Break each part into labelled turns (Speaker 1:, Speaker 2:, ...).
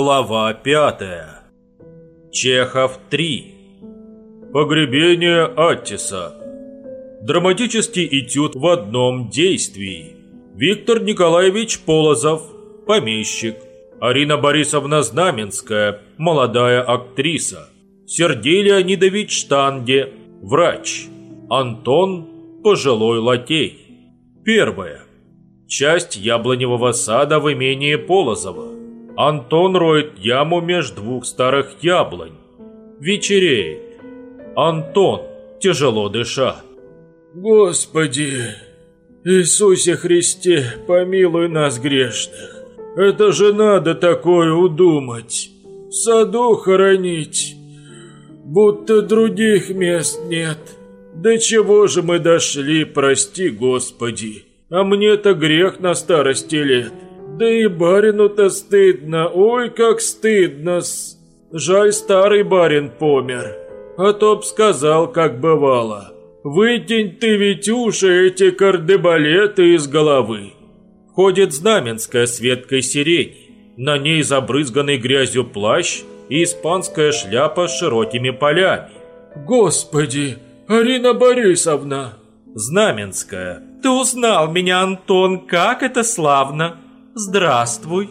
Speaker 1: Глава пятая. Чехов 3. Погребение Аттиса. Драматический этюд в одном действии. Виктор Николаевич Полозов, помещик. Арина Борисовна Знаменская, молодая актриса. Сергей Леонидович Штанге, врач. Антон, пожилой лакей. Первое. Часть яблоневого сада в имении Полозова. Антон роет яму меж двух старых яблонь. Вечереет. Антон, тяжело дыша.
Speaker 2: Господи, Иисусе Христе, помилуй нас грешных. Это же надо такое удумать. В саду хоронить. Будто других мест нет. До чего же мы дошли, прости Господи. А мне-то грех на старости лет. Да и барину-то стыдно, ой, как стыдно-с. Жаль, старый барин помер, а то б сказал, как бывало. Вытянь ты, Витюша, эти кардебалеты из головы.
Speaker 1: Ходит знаменская с веткой сирени. На ней забрызганный грязью плащ и испанская шляпа с широкими полями.
Speaker 2: Господи, Арина Борисовна!
Speaker 1: Знаменская.
Speaker 3: Ты узнал меня, Антон, как это славно! Здравствуй.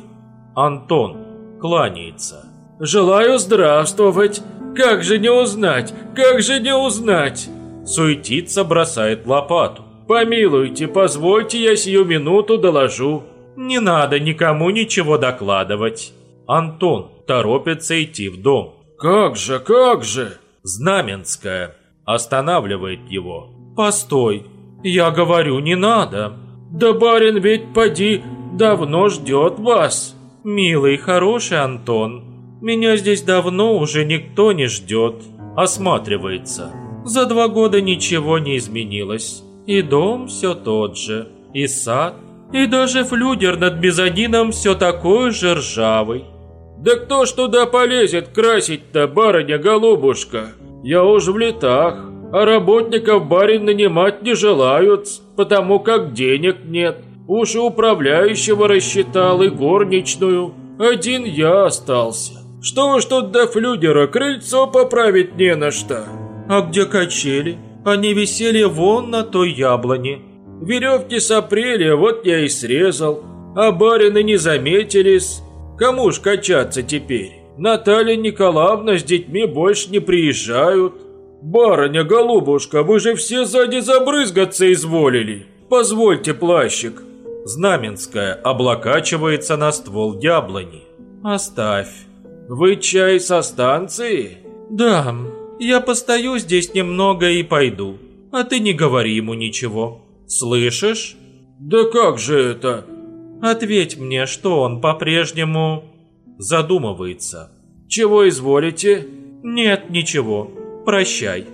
Speaker 1: Антон кланяется.
Speaker 2: Желаю здравствовать. Как же не узнать? Как же не узнать?
Speaker 1: Суетится, бросает лопату.
Speaker 2: Помилуйте, позвольте я сию минуту доложу.
Speaker 3: Не надо никому ничего докладывать.
Speaker 1: Антон торопится идти в дом.
Speaker 2: Как же, как же?
Speaker 1: Знаменская останавливает его.
Speaker 3: Постой, я говорю, не надо.
Speaker 2: Да барин ведь поди давно ждет вас.
Speaker 3: Милый, хороший Антон, меня здесь давно уже никто не ждет.
Speaker 1: Осматривается.
Speaker 3: За два года ничего не изменилось. И дом все тот же, и сад, и даже флюгер над мезонином все такой же ржавый.
Speaker 2: Да кто ж туда полезет красить-то, барыня-голубушка? Я уж в летах, а работников барин нанимать не желают, потому как денег нет. Уж управляющего рассчитал, и горничную. Один я остался. Что уж тут до флюгера, крыльцо поправить не на что.
Speaker 3: А где качели? Они висели вон на той яблоне.
Speaker 2: Веревки с апреля вот я и срезал. А барины не заметились. Кому ж качаться теперь? Наталья Николаевна с детьми больше не приезжают. Барыня, голубушка, вы же все сзади забрызгаться изволили. Позвольте плащик.
Speaker 1: Знаменская облокачивается на ствол яблони.
Speaker 3: Оставь.
Speaker 2: Вы чай со станции?
Speaker 3: Да, я постою здесь немного и пойду. А ты не говори ему ничего. Слышишь?
Speaker 2: Да как же это?
Speaker 3: Ответь мне, что он по-прежнему
Speaker 1: задумывается.
Speaker 2: Чего изволите?
Speaker 3: Нет, ничего. Прощай.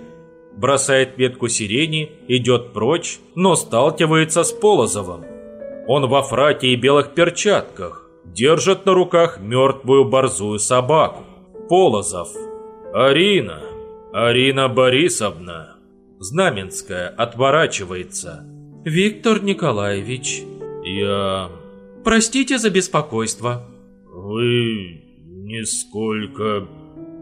Speaker 1: Бросает ветку сирени, идет прочь, но сталкивается с Полозовым. Он во фрате и белых перчатках, держит на руках мертвую борзую собаку. Полозов. Арина. Арина Борисовна. Знаменская отворачивается.
Speaker 3: Виктор Николаевич.
Speaker 1: Я...
Speaker 3: Простите за беспокойство.
Speaker 2: Вы нисколько...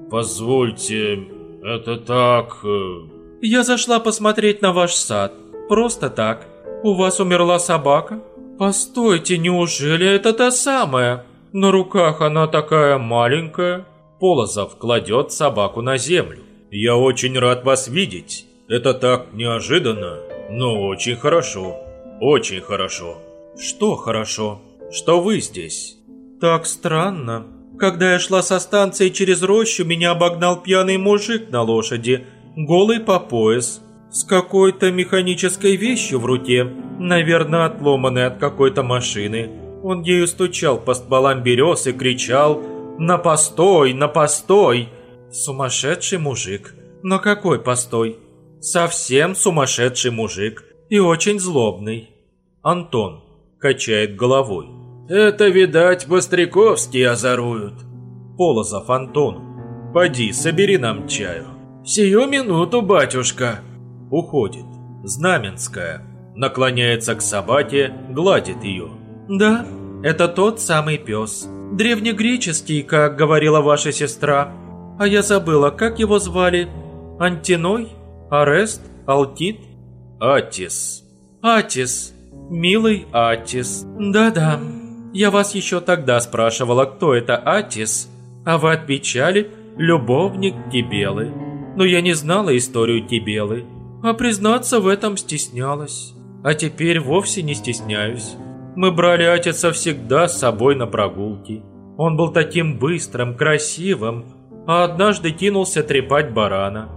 Speaker 2: Позвольте, это так... Э,
Speaker 3: Я зашла посмотреть на ваш сад. Просто так. У вас умерла собака? Постойте, неужели это та самая? На руках она такая маленькая.
Speaker 1: Полозов кладет собаку на землю. Я очень рад вас видеть. Это так неожиданно, но очень хорошо. Очень хорошо.
Speaker 3: Что хорошо?
Speaker 1: Что вы здесь?
Speaker 3: Так странно. Когда я шла со станции через рощу, меня обогнал пьяный мужик на лошади, голый по пояс, с какой-то механической вещью в руке, наверное, отломанной от какой-то машины. Он ею стучал по стволам берез и кричал «На постой! На постой!» Сумасшедший мужик. Но какой постой? Совсем сумасшедший мужик и очень злобный.
Speaker 1: Антон качает головой.
Speaker 2: Это, видать, Востряковские озоруют.
Speaker 1: Полозов Антон. Поди, собери нам чаю.
Speaker 2: Сию минуту, батюшка.
Speaker 1: Уходит. Знаменская. Наклоняется к собаке, гладит ее.
Speaker 3: Да, это тот самый пес.
Speaker 1: Древнегреческий, как говорила ваша сестра. А я забыла, как его звали? Антиной? Арест? Алтит?
Speaker 4: Атис.
Speaker 1: Атис. Милый Атис. Да-да. Я вас еще тогда спрашивала, кто это Атис, а вы отвечали «любовник Тибелы». Но я не знала историю Тибелы, а признаться в этом стеснялась. А теперь вовсе не стесняюсь. Мы брали Атиса всегда с собой на прогулки. Он был таким быстрым, красивым, а однажды кинулся трепать барана.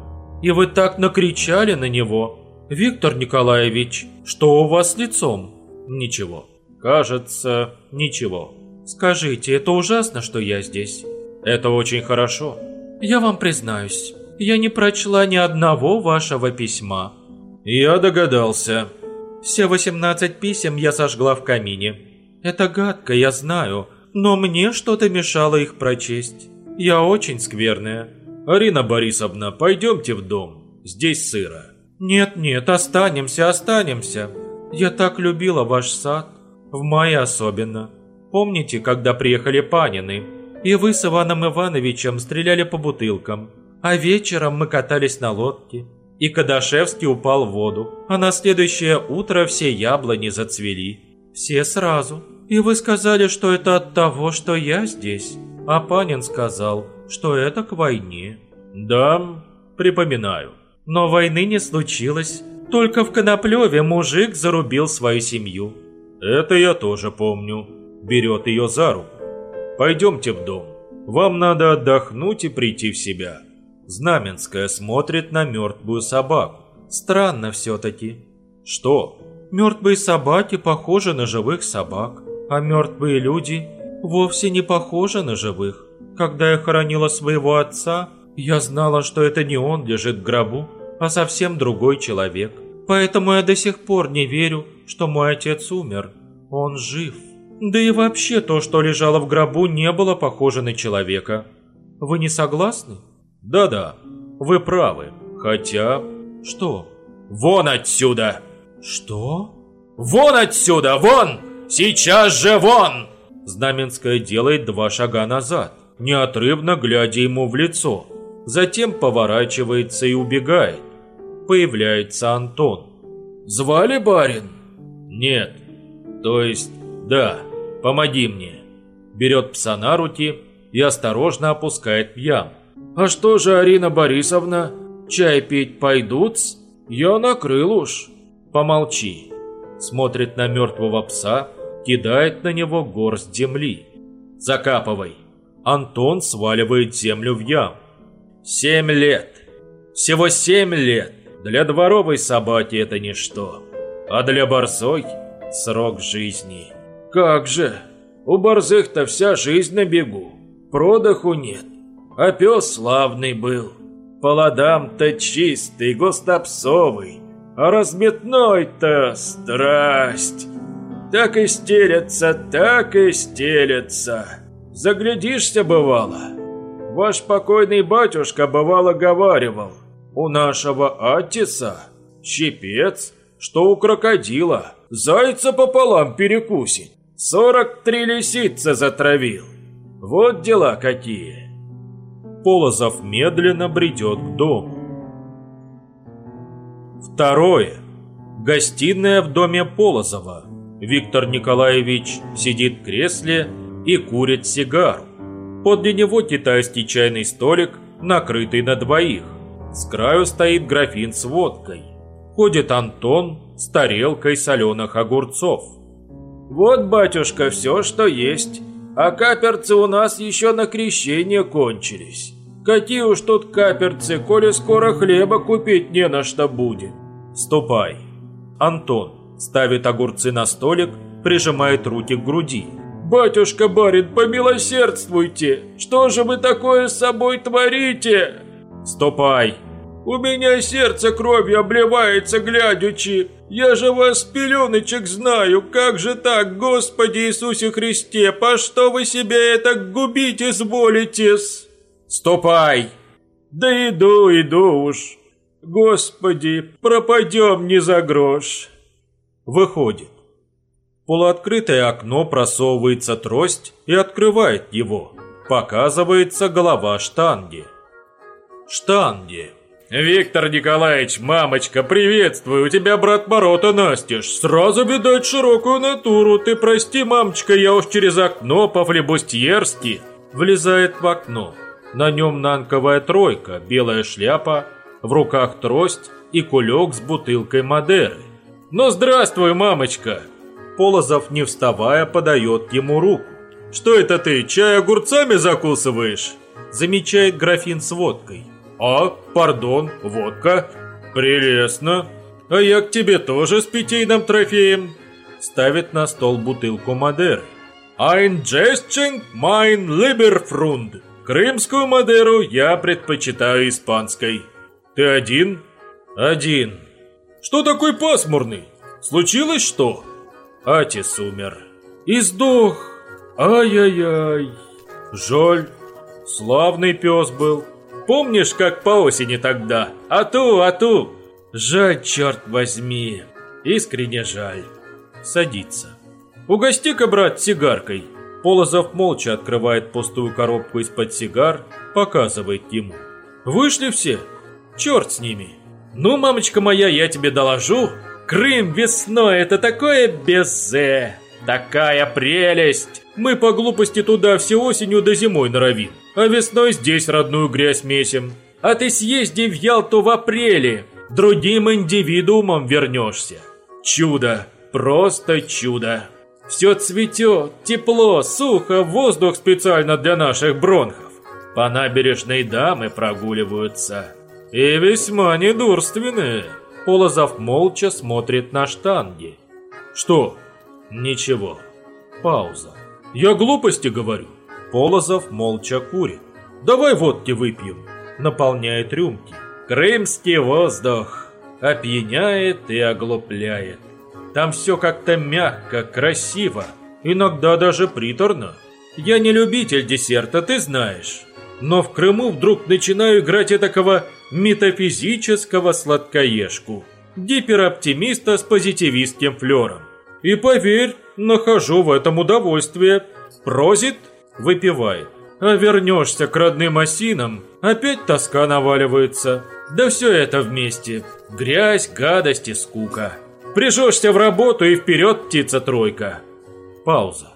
Speaker 1: И вы так накричали на него, Виктор Николаевич, что у вас лицом?
Speaker 4: Ничего. Кажется, ничего.
Speaker 1: Скажите, это ужасно, что я здесь?
Speaker 4: Это очень хорошо.
Speaker 1: Я вам признаюсь, я не прочла ни одного вашего письма.
Speaker 4: Я догадался.
Speaker 1: Все 18 писем я сожгла в камине. Это гадко, я знаю, но мне что-то мешало их прочесть. Я очень скверная.
Speaker 4: Арина Борисовна, пойдемте в дом. Здесь сыро.
Speaker 1: Нет-нет, останемся, останемся. Я так любила ваш сад. В мае особенно. Помните, когда приехали Панины? И вы с Иваном Ивановичем стреляли по бутылкам. А вечером мы катались на лодке и Кадашевский упал в воду, а на следующее утро все яблони зацвели. Все сразу. И вы сказали, что это от того, что я здесь. А Панин сказал, что это к войне.
Speaker 4: Да, припоминаю.
Speaker 1: Но войны не случилось. Только в Коноплеве мужик зарубил свою семью.
Speaker 4: Это я тоже помню. Берет ее за руку. Пойдемте в дом. Вам надо отдохнуть и прийти в себя. Знаменская смотрит на мертвую собаку.
Speaker 1: Странно все-таки.
Speaker 4: Что?
Speaker 1: Мертвые собаки похожи на живых собак, а мертвые люди вовсе не похожи на живых. Когда я хоронила своего отца, я знала, что это не он лежит в гробу, а совсем другой человек. Поэтому я до сих пор не верю, что мой отец умер. Он жив. Да и вообще то, что лежало в гробу, не было похоже на человека. Вы не согласны?
Speaker 4: Да-да, вы правы. Хотя...
Speaker 1: Что?
Speaker 4: Вон отсюда!
Speaker 1: Что?
Speaker 4: Вон отсюда! Вон! Сейчас же вон! Знаменская делает два шага назад, неотрывно глядя ему в лицо. Затем поворачивается и убегает. Появляется Антон.
Speaker 5: «Звали барин?»
Speaker 4: «Нет. То есть, да. Помоги мне». Берет пса на руки и осторожно опускает в яму.
Speaker 5: «А что же, Арина Борисовна, чай пить пойдут? Я накрыл уж».
Speaker 4: «Помолчи». Смотрит на мертвого пса, кидает на него горсть земли. «Закапывай». Антон сваливает землю в яму. Семь лет. Всего семь лет. Для дворовой собаки это ничто. А для борзой срок жизни.
Speaker 5: Как же, у борзых-то вся жизнь на бегу. Продоху нет. А пес славный был. По ладам-то чистый, густопсовый. А разметной-то страсть. Так и стелется, так и стелется. Заглядишься, бывало. Ваш покойный батюшка бывало говаривал. У нашего Аттиса щипец, что у крокодила. Зайца пополам перекусить. Сорок три лисицы затравил. Вот дела какие.
Speaker 4: Полозов медленно бредет к дому. Второе. Гостиная в доме Полозова. Виктор Николаевич сидит в кресле и курит сигару. Подле него китайский чайный столик, накрытый на двоих. С краю стоит графин с водкой. Ходит Антон с тарелкой соленых огурцов.
Speaker 5: «Вот, батюшка, все, что есть. А каперцы у нас еще на крещение кончились. Какие уж тут каперцы, коли скоро хлеба купить не на что будет.
Speaker 4: Ступай. Антон ставит огурцы на столик, прижимает руки к груди.
Speaker 5: «Батюшка барин, помилосердствуйте! Что же вы такое с собой творите?»
Speaker 4: «Ступай!»
Speaker 5: «У меня сердце кровью обливается, глядячи! Я же вас, пеленочек, знаю! Как же так, Господи Иисусе Христе, по что вы себя это губить изволитесь?»
Speaker 4: Ступай!»
Speaker 5: «Да иду, иду уж! Господи, пропадем не за грош!»
Speaker 4: Выходит.
Speaker 1: Полуоткрытое окно просовывается трость и открывает его. Показывается голова штанги. Штанги. «Виктор Николаевич, мамочка, приветствую, у тебя брат Морота настежь. Сразу видать широкую натуру, ты прости, мамочка, я уж через окно по-флебустьерски». Влезает в окно. На нем нанковая тройка, белая шляпа, в руках трость и кулек с бутылкой Мадеры. «Ну здравствуй, мамочка!» Полозов, не вставая, подает ему руку. «Что это ты, чай огурцами закусываешь?» Замечает графин с водкой. «А, пардон, водка. Прелестно. А я к тебе тоже с питейным трофеем». Ставит на стол бутылку Мадеры. «Ein Jesting mein Lieberfrund». Крымскую Мадеру я предпочитаю испанской. Ты один? Один. Что такой пасмурный? Случилось что? Атис умер. И сдох. Ай-яй-яй. Жаль. Славный пес был. Помнишь, как по осени тогда? Ату, ату. Жаль, черт возьми. Искренне жаль. Садится. Угости-ка, брат, сигаркой. Полозов молча открывает пустую коробку из-под сигар, показывает ему. Вышли все? Черт с ними. Ну, мамочка моя, я тебе доложу. Крым весной – это такое безе. Такая прелесть! Мы по глупости туда все осенью до зимой норовим, а весной здесь родную грязь месим. А ты съезди в Ялту в апреле, другим индивидуумом вернешься. Чудо, просто чудо. Все цветет, тепло, сухо, воздух специально для наших бронхов. По набережной дамы прогуливаются. И весьма недурственные. Полозов молча смотрит на штанги. Что? Ничего. Пауза. Я глупости говорю. Полозов молча курит. Давай водки выпьем. Наполняет рюмки. Крымский воздух опьяняет и оглупляет. Там все как-то мягко, красиво, иногда даже приторно. Я не любитель десерта, ты знаешь. Но в Крыму вдруг начинаю играть этакого метафизического сладкоежку. Гипероптимиста с позитивистским флером. И поверь, нахожу в этом удовольствие. Прозит, выпивает. А вернешься к родным осинам, опять тоска наваливается. Да все это вместе. Грязь, гадость и скука. Прижешься в работу и вперед, птица-тройка. Пауза.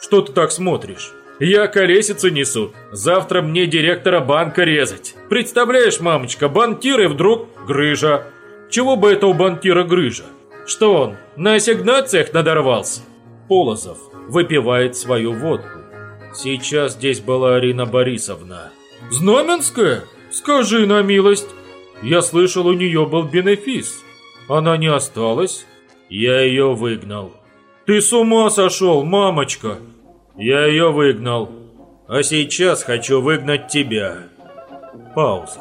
Speaker 1: Что ты так смотришь? Я колесицу несу. Завтра мне директора банка резать. Представляешь, мамочка, банкир и вдруг грыжа. Чего бы это у банкира грыжа? Что он, на ассигнациях надорвался? Полозов выпивает свою водку. Сейчас здесь была Арина Борисовна. Знаменская? Скажи на милость. Я слышал, у нее был бенефис. Она не осталась? Я ее выгнал. Ты с ума сошел, мамочка? Я ее выгнал. А сейчас хочу выгнать тебя. Пауза.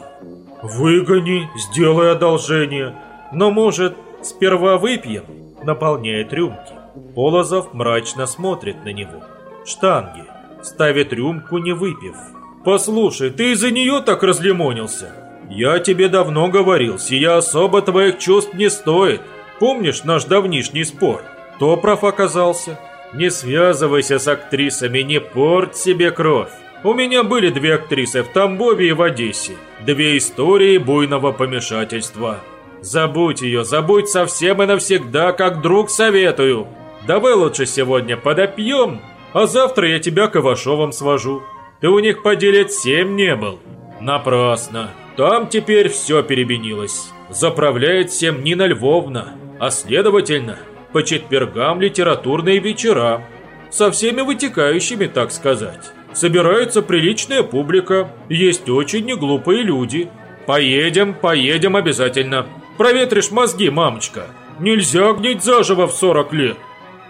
Speaker 1: Выгони, сделай одолжение. Но, может, сперва выпьем? Наполняет рюмки. Полозов мрачно смотрит на него. Штанги. Ставит рюмку, не выпив. «Послушай, ты из-за нее так разлимонился?» «Я тебе давно говорил, сия особо твоих чувств не стоит. Помнишь наш давнишний спор? Кто прав оказался? Не связывайся с актрисами, не порть себе кровь. У меня были две актрисы в Тамбове и в Одессе. Две истории буйного помешательства. Забудь ее, забудь совсем и навсегда, как друг советую. Давай лучше сегодня подопьем, а завтра я тебя к Ивашовым свожу. Ты у них по лет семь не был. Напрасно. Там теперь все перебенилось. Заправляет всем Нина Львовна, а следовательно, по четвергам литературные вечера. Со всеми вытекающими, так сказать. Собирается приличная публика, есть очень неглупые люди. Поедем, поедем обязательно. Проветришь мозги, мамочка. Нельзя гнить заживо в 40 лет.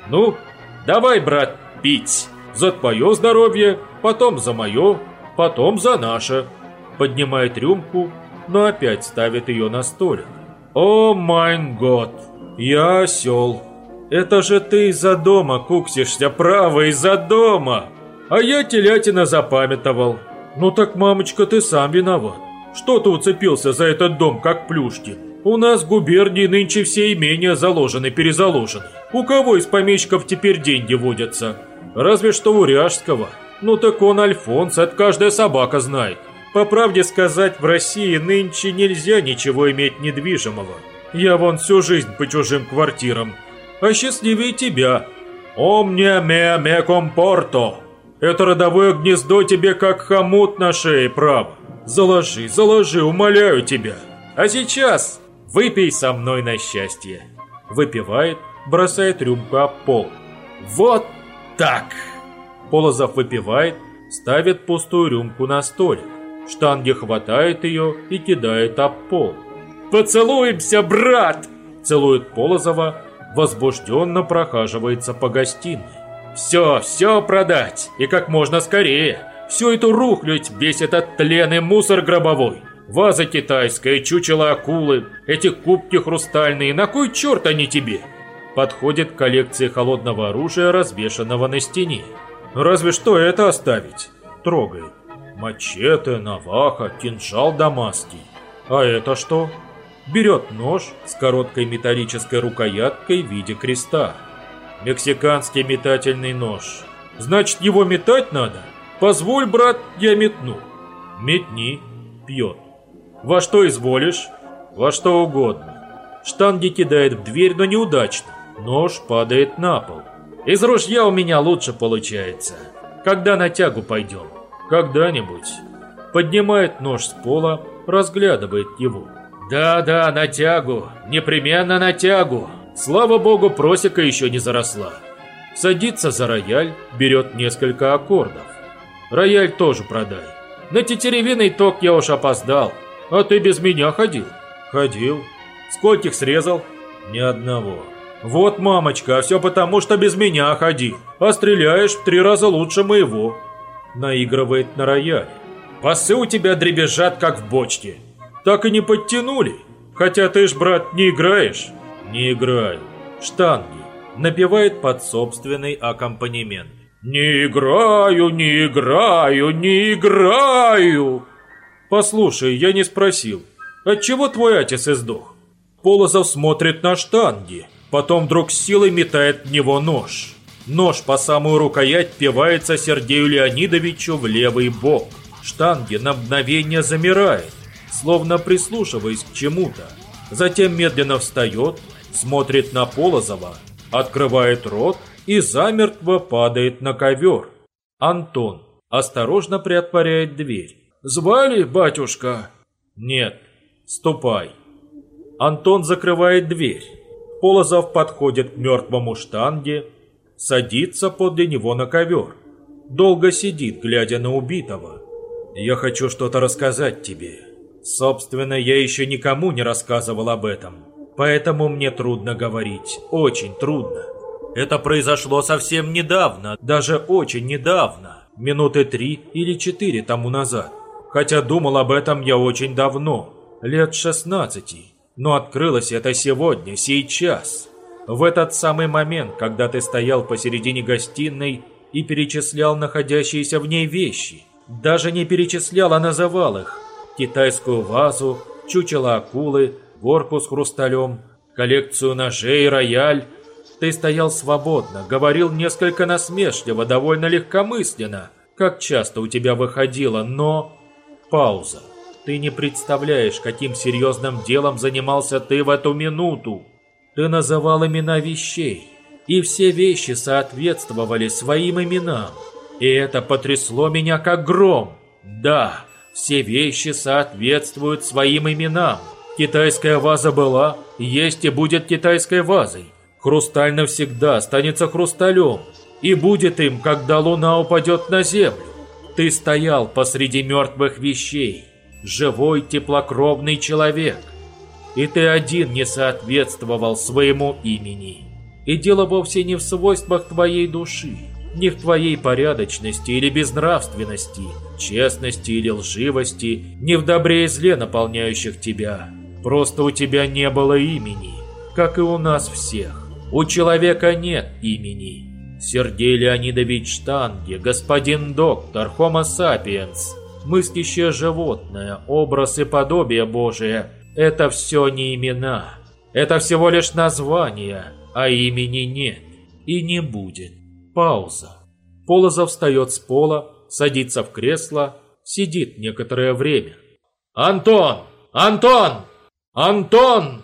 Speaker 1: Ну, давай, брат, пить. За твое здоровье, потом за мое, потом за наше поднимает рюмку, но опять ставит ее на столик. «О майн год! Я осел! Это же ты из-за дома куксишься, право, из-за дома! А я телятина запамятовал. Ну так, мамочка, ты сам виноват. Что ты уцепился за этот дом, как плюшки? У нас в губернии нынче все имения заложены-перезаложены. У кого из помещиков теперь деньги водятся? Разве что у Ряжского. Ну так он Альфонс, это каждая собака знает. По правде сказать, в России нынче нельзя ничего иметь недвижимого. Я вон всю жизнь по чужим квартирам. А счастливее тебя. Омня ме ме компорто. Это родовое гнездо тебе как хомут на шее, право. Заложи, заложи, умоляю тебя. А сейчас выпей со мной на счастье. Выпивает, бросает рюмку об пол. Вот так. Полозов выпивает, ставит пустую рюмку на столик. Штанги хватает ее и кидает об пол. «Поцелуемся, брат!» Целует Полозова, возбужденно прохаживается по гостиной. «Все, все продать, и как можно скорее. Всю эту рухлядь, весь этот тлен мусор гробовой. Ваза китайская, чучело акулы, эти кубки хрустальные, на кой черт они тебе?» Подходит к коллекции холодного оружия, развешанного на стене. «Разве что это оставить?» Трогает. Мачете, наваха, кинжал дамасский. А это что? Берет нож с короткой металлической рукояткой в виде креста. Мексиканский метательный нож. Значит, его метать надо? Позволь, брат, я метну. Метни, пьет. Во что изволишь? Во что угодно. Штанги кидает в дверь, но неудачно. Нож падает на пол. Из ружья у меня лучше получается. Когда на тягу пойдем? Когда-нибудь. Поднимает нож с пола, разглядывает его. Да-да, на тягу. Непременно на тягу. Слава богу, просека еще не заросла. Садится за рояль, берет несколько аккордов. Рояль тоже продай. На тетеревиный ток я уж опоздал. А ты без меня ходил? Ходил. Скольких срезал? Ни одного. Вот, мамочка, а все потому, что без меня ходил. А стреляешь в три раза лучше моего. Наигрывает на рояле. Пасы у тебя дребезжат, как в бочке. Так и не подтянули. Хотя ты ж, брат, не играешь. Не играю. Штанги. Напевает под собственный аккомпанемент. «Не играю, не играю, не играю!» «Послушай, я не спросил, отчего твой отец издох?» Полозов смотрит на штанги, потом вдруг силой метает в него нож. Нож по самую рукоять пивается Сергею Леонидовичу в левый бок. Штанги на мгновение замирает, словно прислушиваясь к чему-то. Затем медленно встает, смотрит на Полозова, открывает рот и замертво падает на ковер. Антон осторожно приотворяет дверь.
Speaker 2: «Звали, батюшка?»
Speaker 1: «Нет, ступай». Антон закрывает дверь. Полозов подходит к мертвому штанге, садится подле него на ковер. Долго сидит, глядя на убитого. «Я хочу что-то рассказать тебе. Собственно, я еще никому не рассказывал об этом, поэтому мне трудно говорить, очень трудно. Это произошло совсем недавно, даже очень недавно, минуты три или четыре тому назад. Хотя думал об этом я очень давно, лет 16, но открылось это сегодня, сейчас. В этот самый момент, когда ты стоял посередине гостиной и перечислял находящиеся в ней вещи. Даже не перечислял, а называл их. Китайскую вазу, чучело акулы, горку с хрусталем, коллекцию ножей, рояль. Ты стоял свободно, говорил несколько насмешливо, довольно легкомысленно, как часто у тебя выходило, но... Пауза. Ты не представляешь, каким серьезным делом занимался ты в эту минуту. Ты называл имена вещей, и все вещи соответствовали своим именам. И это потрясло меня как гром. Да, все вещи соответствуют своим именам. Китайская ваза была, есть и будет китайской вазой. Хрусталь навсегда останется хрусталем и будет им, когда луна упадет на землю. Ты стоял посреди мертвых вещей, живой теплокровный человек, и ты один не соответствовал своему имени. И дело вовсе не в свойствах твоей души, не в твоей порядочности или безнравственности, честности или лживости, не в добре и зле наполняющих тебя. Просто у тебя не было имени, как и у нас всех. У человека нет имени. Сергей Леонидович Штанге, господин доктор, Homo sapiens, мыслящее животное, образ и подобие Божие,
Speaker 6: Это все не имена. Это всего лишь название, а имени нет. И не будет. Пауза. Полозов встает с пола, садится в кресло, сидит некоторое время. «Антон! Антон! Антон!»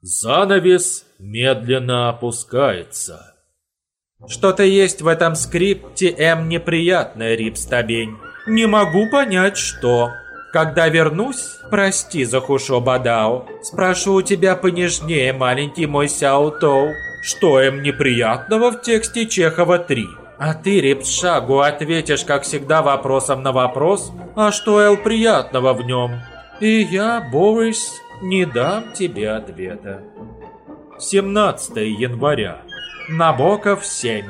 Speaker 6: Занавес медленно опускается.
Speaker 1: Что-то есть в этом скрипте М неприятное, Рипстабень. Не могу понять, что. Когда вернусь, прости за Хушо Бадао, спрошу тебя понежнее, маленький мой Сяо Тоу, что М неприятного в тексте Чехова 3. А ты, Рипшагу, ответишь, как всегда, вопросом на вопрос, а что Л приятного в нем? И я, Борис, не дам тебе ответа. 17 января. Набоков 7.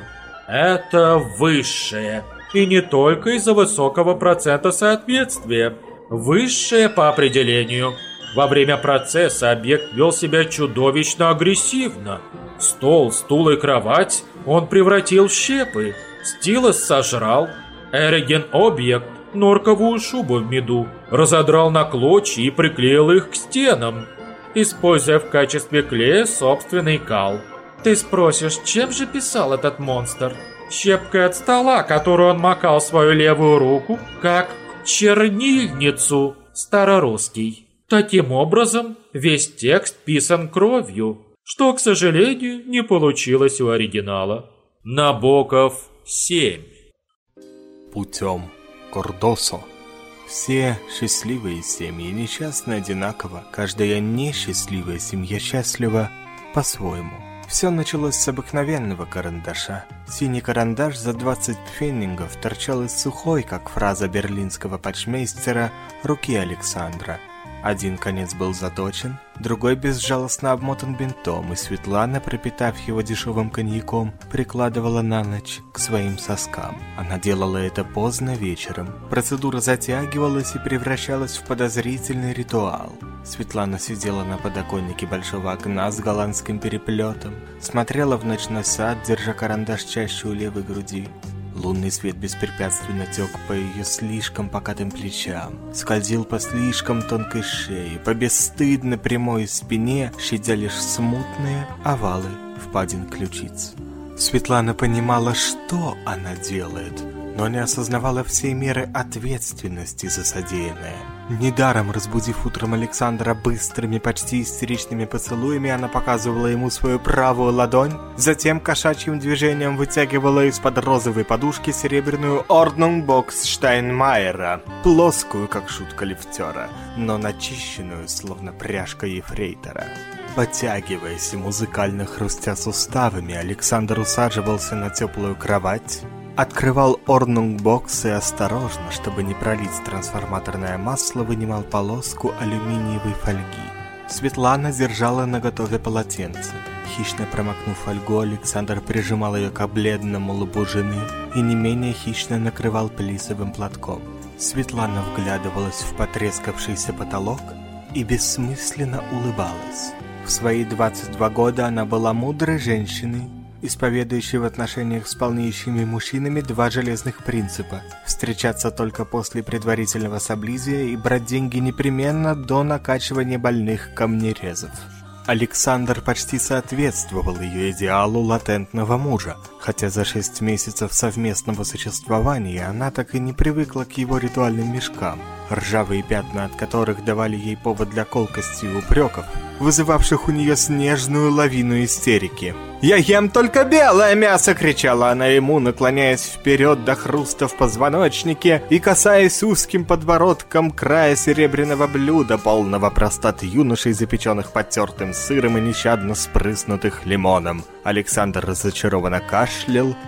Speaker 1: Это высшее. И не только из-за высокого процента соответствия. Высшее по определению. Во время процесса объект вел себя чудовищно агрессивно. Стол, стул и кровать он превратил в щепы. Стилос сожрал. Эроген объект, норковую шубу в меду, разодрал на клочья и приклеил их к стенам, используя в качестве клея собственный кал. Ты спросишь, чем же писал этот монстр? Щепкой от стола, которую он макал свою левую руку, как чернильницу, старорусский. Таким образом, весь текст писан кровью, что, к сожалению, не получилось у оригинала. Набоков 7
Speaker 7: Путем Кордосо все счастливые семьи несчастны одинаково, каждая несчастливая семья счастлива по-своему. Все началось с обыкновенного карандаша. Синий карандаш за 20 пфеннингов торчал из сухой, как фраза берлинского патчмейстера, руки Александра – один конец был заточен, другой безжалостно обмотан бинтом, и Светлана, пропитав его дешевым коньяком, прикладывала на ночь к своим соскам. Она делала это поздно вечером. Процедура затягивалась и превращалась в подозрительный ритуал. Светлана сидела на подоконнике большого окна с голландским переплетом, смотрела в ночной сад, держа карандаш чаще у левой груди. Лунный свет беспрепятственно тек по ее слишком покатым плечам, скользил по слишком тонкой шее, по бесстыдно прямой спине, щадя лишь смутные овалы впадин ключиц. Светлана понимала, что она делает, но не осознавала всей меры ответственности за содеянное. Недаром разбудив утром Александра быстрыми, почти истеричными поцелуями, она показывала ему свою правую ладонь, затем кошачьим движением вытягивала из-под розовой подушки серебряную Орднунбокс Штайнмайера, плоскую, как шутка лифтера, но начищенную, словно пряжка ефрейтора. Потягиваясь и музыкально хрустя суставами, Александр усаживался на теплую кровать, Открывал орнунг-бокс и осторожно, чтобы не пролить трансформаторное масло, вынимал полоску алюминиевой фольги. Светлана держала наготове полотенце. Хищно промокнув фольгу, Александр прижимал ее к бледному лбу жены и не менее хищно накрывал плисовым платком. Светлана вглядывалась в потрескавшийся потолок и бессмысленно улыбалась. В свои 22 года она была мудрой женщиной, исповедующий в отношениях с полнеющими мужчинами два железных принципа – встречаться только после предварительного соблизия и брать деньги непременно до накачивания больных камнерезов. Александр почти соответствовал ее идеалу латентного мужа, хотя за шесть месяцев совместного существования она так и не привыкла к его ритуальным мешкам, ржавые пятна от которых давали ей повод для колкости и упреков, вызывавших у нее снежную лавину истерики. «Я ем только белое мясо!» — кричала она ему, наклоняясь вперед до хруста в позвоночнике и касаясь узким подбородком края серебряного блюда, полного простат юношей, запеченных потертым сыром и нещадно спрыснутых лимоном. Александр разочарованно кашлял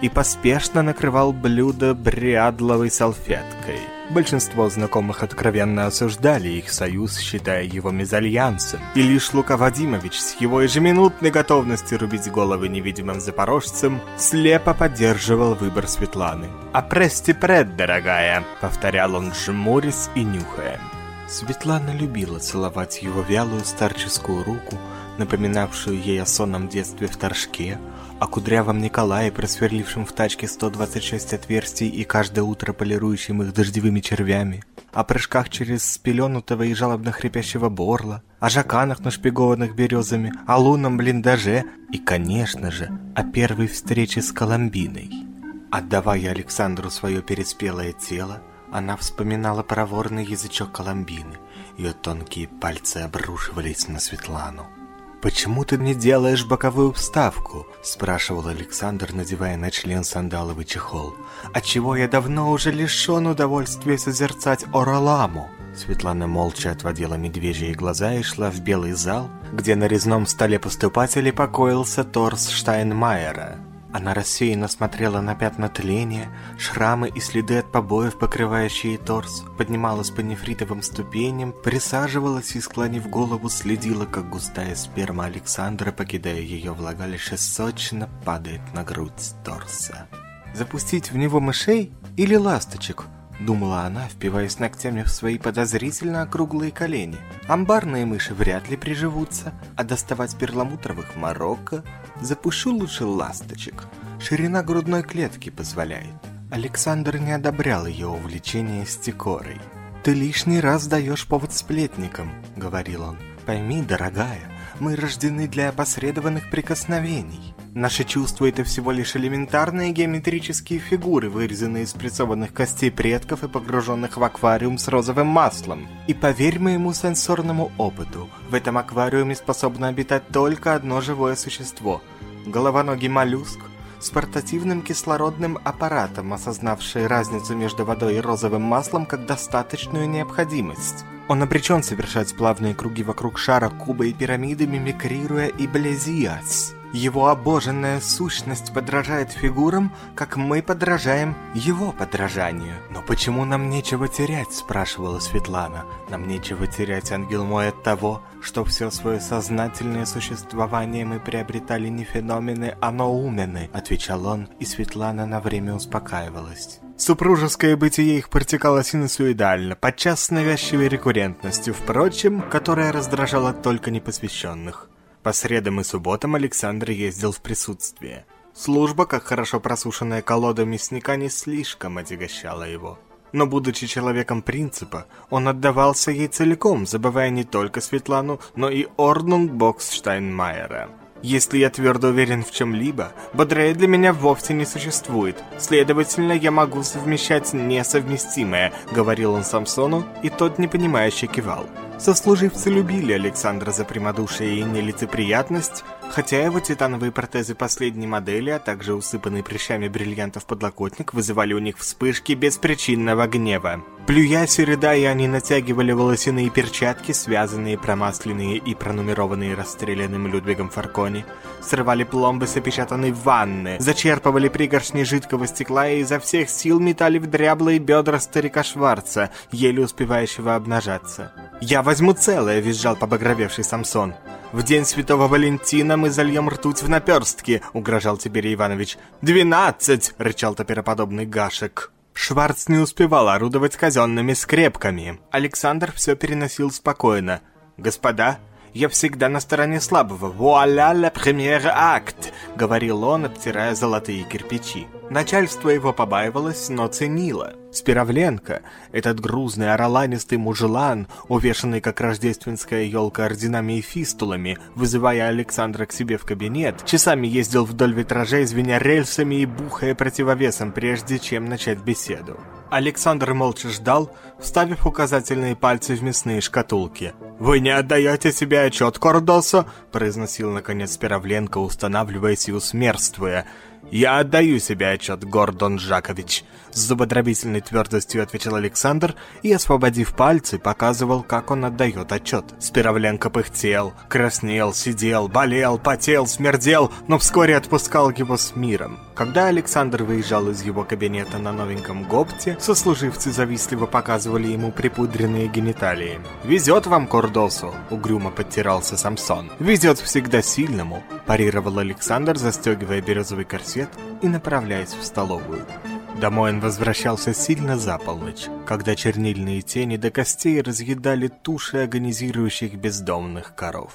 Speaker 7: и поспешно накрывал блюдо бриадловой салфеткой. Большинство знакомых откровенно осуждали их союз, считая его мезальянсом, и лишь Лука Вадимович с его ежеминутной готовностью рубить головы невидимым запорожцем слепо поддерживал выбор Светланы. «А прести пред, дорогая!» — повторял он, жмурясь и нюхая. Светлана любила целовать его вялую старческую руку, напоминавшую ей о сонном детстве в Торжке, о кудрявом Николае, просверлившем в тачке 126 отверстий и каждое утро полирующим их дождевыми червями. о прыжках через спеленутого и жалобно хрипящего борла, о жаканах, нашпигованных березами, о лунном блиндаже и, конечно же, о первой встрече с Коломбиной. Отдавая Александру свое переспелое тело, она вспоминала проворный язычок Коломбины. Ее тонкие пальцы обрушивались на Светлану. «Почему ты не делаешь боковую вставку?» – спрашивал Александр, надевая на член сандаловый чехол. «Отчего я давно уже лишен удовольствия созерцать Ороламу?» Светлана молча отводила медвежьи глаза и шла в белый зал, где на резном столе поступателей покоился торс Штайнмайера. Она рассеянно смотрела на пятна тления, шрамы и следы от побоев, покрывающие торс, поднималась по нефритовым ступеням, присаживалась и, склонив голову, следила, как густая сперма Александра, покидая ее влагалище, сочно падает на грудь торса. «Запустить в него мышей или ласточек?» Думала она, впиваясь ногтями в свои подозрительно округлые колени. Амбарные мыши вряд ли приживутся, а доставать перламутровых Марокко запущу лучше ласточек. Ширина грудной клетки позволяет. Александр не одобрял ее увлечение стекорой. «Ты лишний раз даешь повод сплетникам», — говорил он. «Пойми, дорогая, мы рождены для опосредованных прикосновений. Наши чувства — это всего лишь элементарные геометрические фигуры, вырезанные из прессованных костей предков и погруженных в аквариум с розовым маслом. И поверь моему сенсорному опыту, в этом аквариуме способно обитать только одно живое существо — головоногий моллюск, с портативным кислородным аппаратом, осознавший разницу между водой и розовым маслом как достаточную необходимость. Он обречен совершать плавные круги вокруг шара, куба и пирамиды, мимикрируя и блезиас. Его обоженная сущность подражает фигурам, как мы подражаем его подражанию. «Но почему нам нечего терять?» – спрашивала Светлана. «Нам нечего терять, ангел мой, от того, что все свое сознательное существование мы приобретали не феномены, а ноумены», – отвечал он, и Светлана на время успокаивалась. Супружеское бытие их протекало синусоидально, подчас с навязчивой рекуррентностью, впрочем, которая раздражала только непосвященных. По средам и субботам Александр ездил в присутствие. Служба, как хорошо просушенная колода мясника, не слишком отягощала его. Но, будучи человеком принципа, он отдавался ей целиком, забывая не только Светлану, но и Орнунг Боксштайнмайера. Если я твердо уверен в чем-либо, бодрее для меня вовсе не существует. Следовательно, я могу совмещать несовместимое, говорил он Самсону, и тот непонимающе кивал. Сослуживцы любили Александра за прямодушие и нелицеприятность, хотя его титановые протезы последней модели, а также усыпанный прыщами бриллиантов подлокотник вызывали у них вспышки беспричинного гнева. Плюясь и они натягивали волосяные перчатки, связанные, промасленные и пронумерованные расстрелянным Людвигом Фаркони, срывали пломбы с опечатанной ванны, зачерпывали пригоршни жидкого стекла и изо всех сил метали в дряблые бедра старика Шварца, еле успевающего обнажаться. «Я возьму целое!» – визжал побагровевший Самсон. «В день Святого Валентина мы зальем ртуть в наперстки!» – угрожал Тиберий Иванович. «Двенадцать!» – рычал топероподобный Гашек. Шварц не успевал орудовать казенными скрепками. Александр все переносил спокойно. «Господа, я всегда на стороне слабого. «Вуаля ля премьер акт!» — говорил он, обтирая золотые кирпичи. Начальство его побаивалось, но ценило. Спиравленко, этот грузный ороланистый мужелан, увешанный как рождественская елка орденами и фистулами, вызывая Александра к себе в кабинет, часами ездил вдоль витражей, звеня рельсами и бухая противовесом, прежде чем начать беседу. Александр молча ждал, вставив указательные пальцы в мясные шкатулки. «Вы не отдаете себе отчет, Кордосо?» – произносил наконец Пиравленко, устанавливаясь и усмерствуя – «Я отдаю себе отчет, Гордон Жакович», — с зубодробительной твердостью отвечал Александр и, освободив пальцы, показывал, как он отдает отчет. Спиравленко пыхтел, краснел, сидел, болел, потел, смердел, но вскоре отпускал его с миром. Когда Александр выезжал из его кабинета на новеньком гопте, сослуживцы завистливо показывали ему припудренные гениталии. «Везет вам, Кордосу!» — угрюмо подтирался Самсон. «Везет всегда сильному!» — парировал Александр, застегивая корсет корсет и направляясь в столовую. Домой он возвращался сильно за полночь, когда чернильные тени до костей разъедали туши агонизирующих бездомных коров.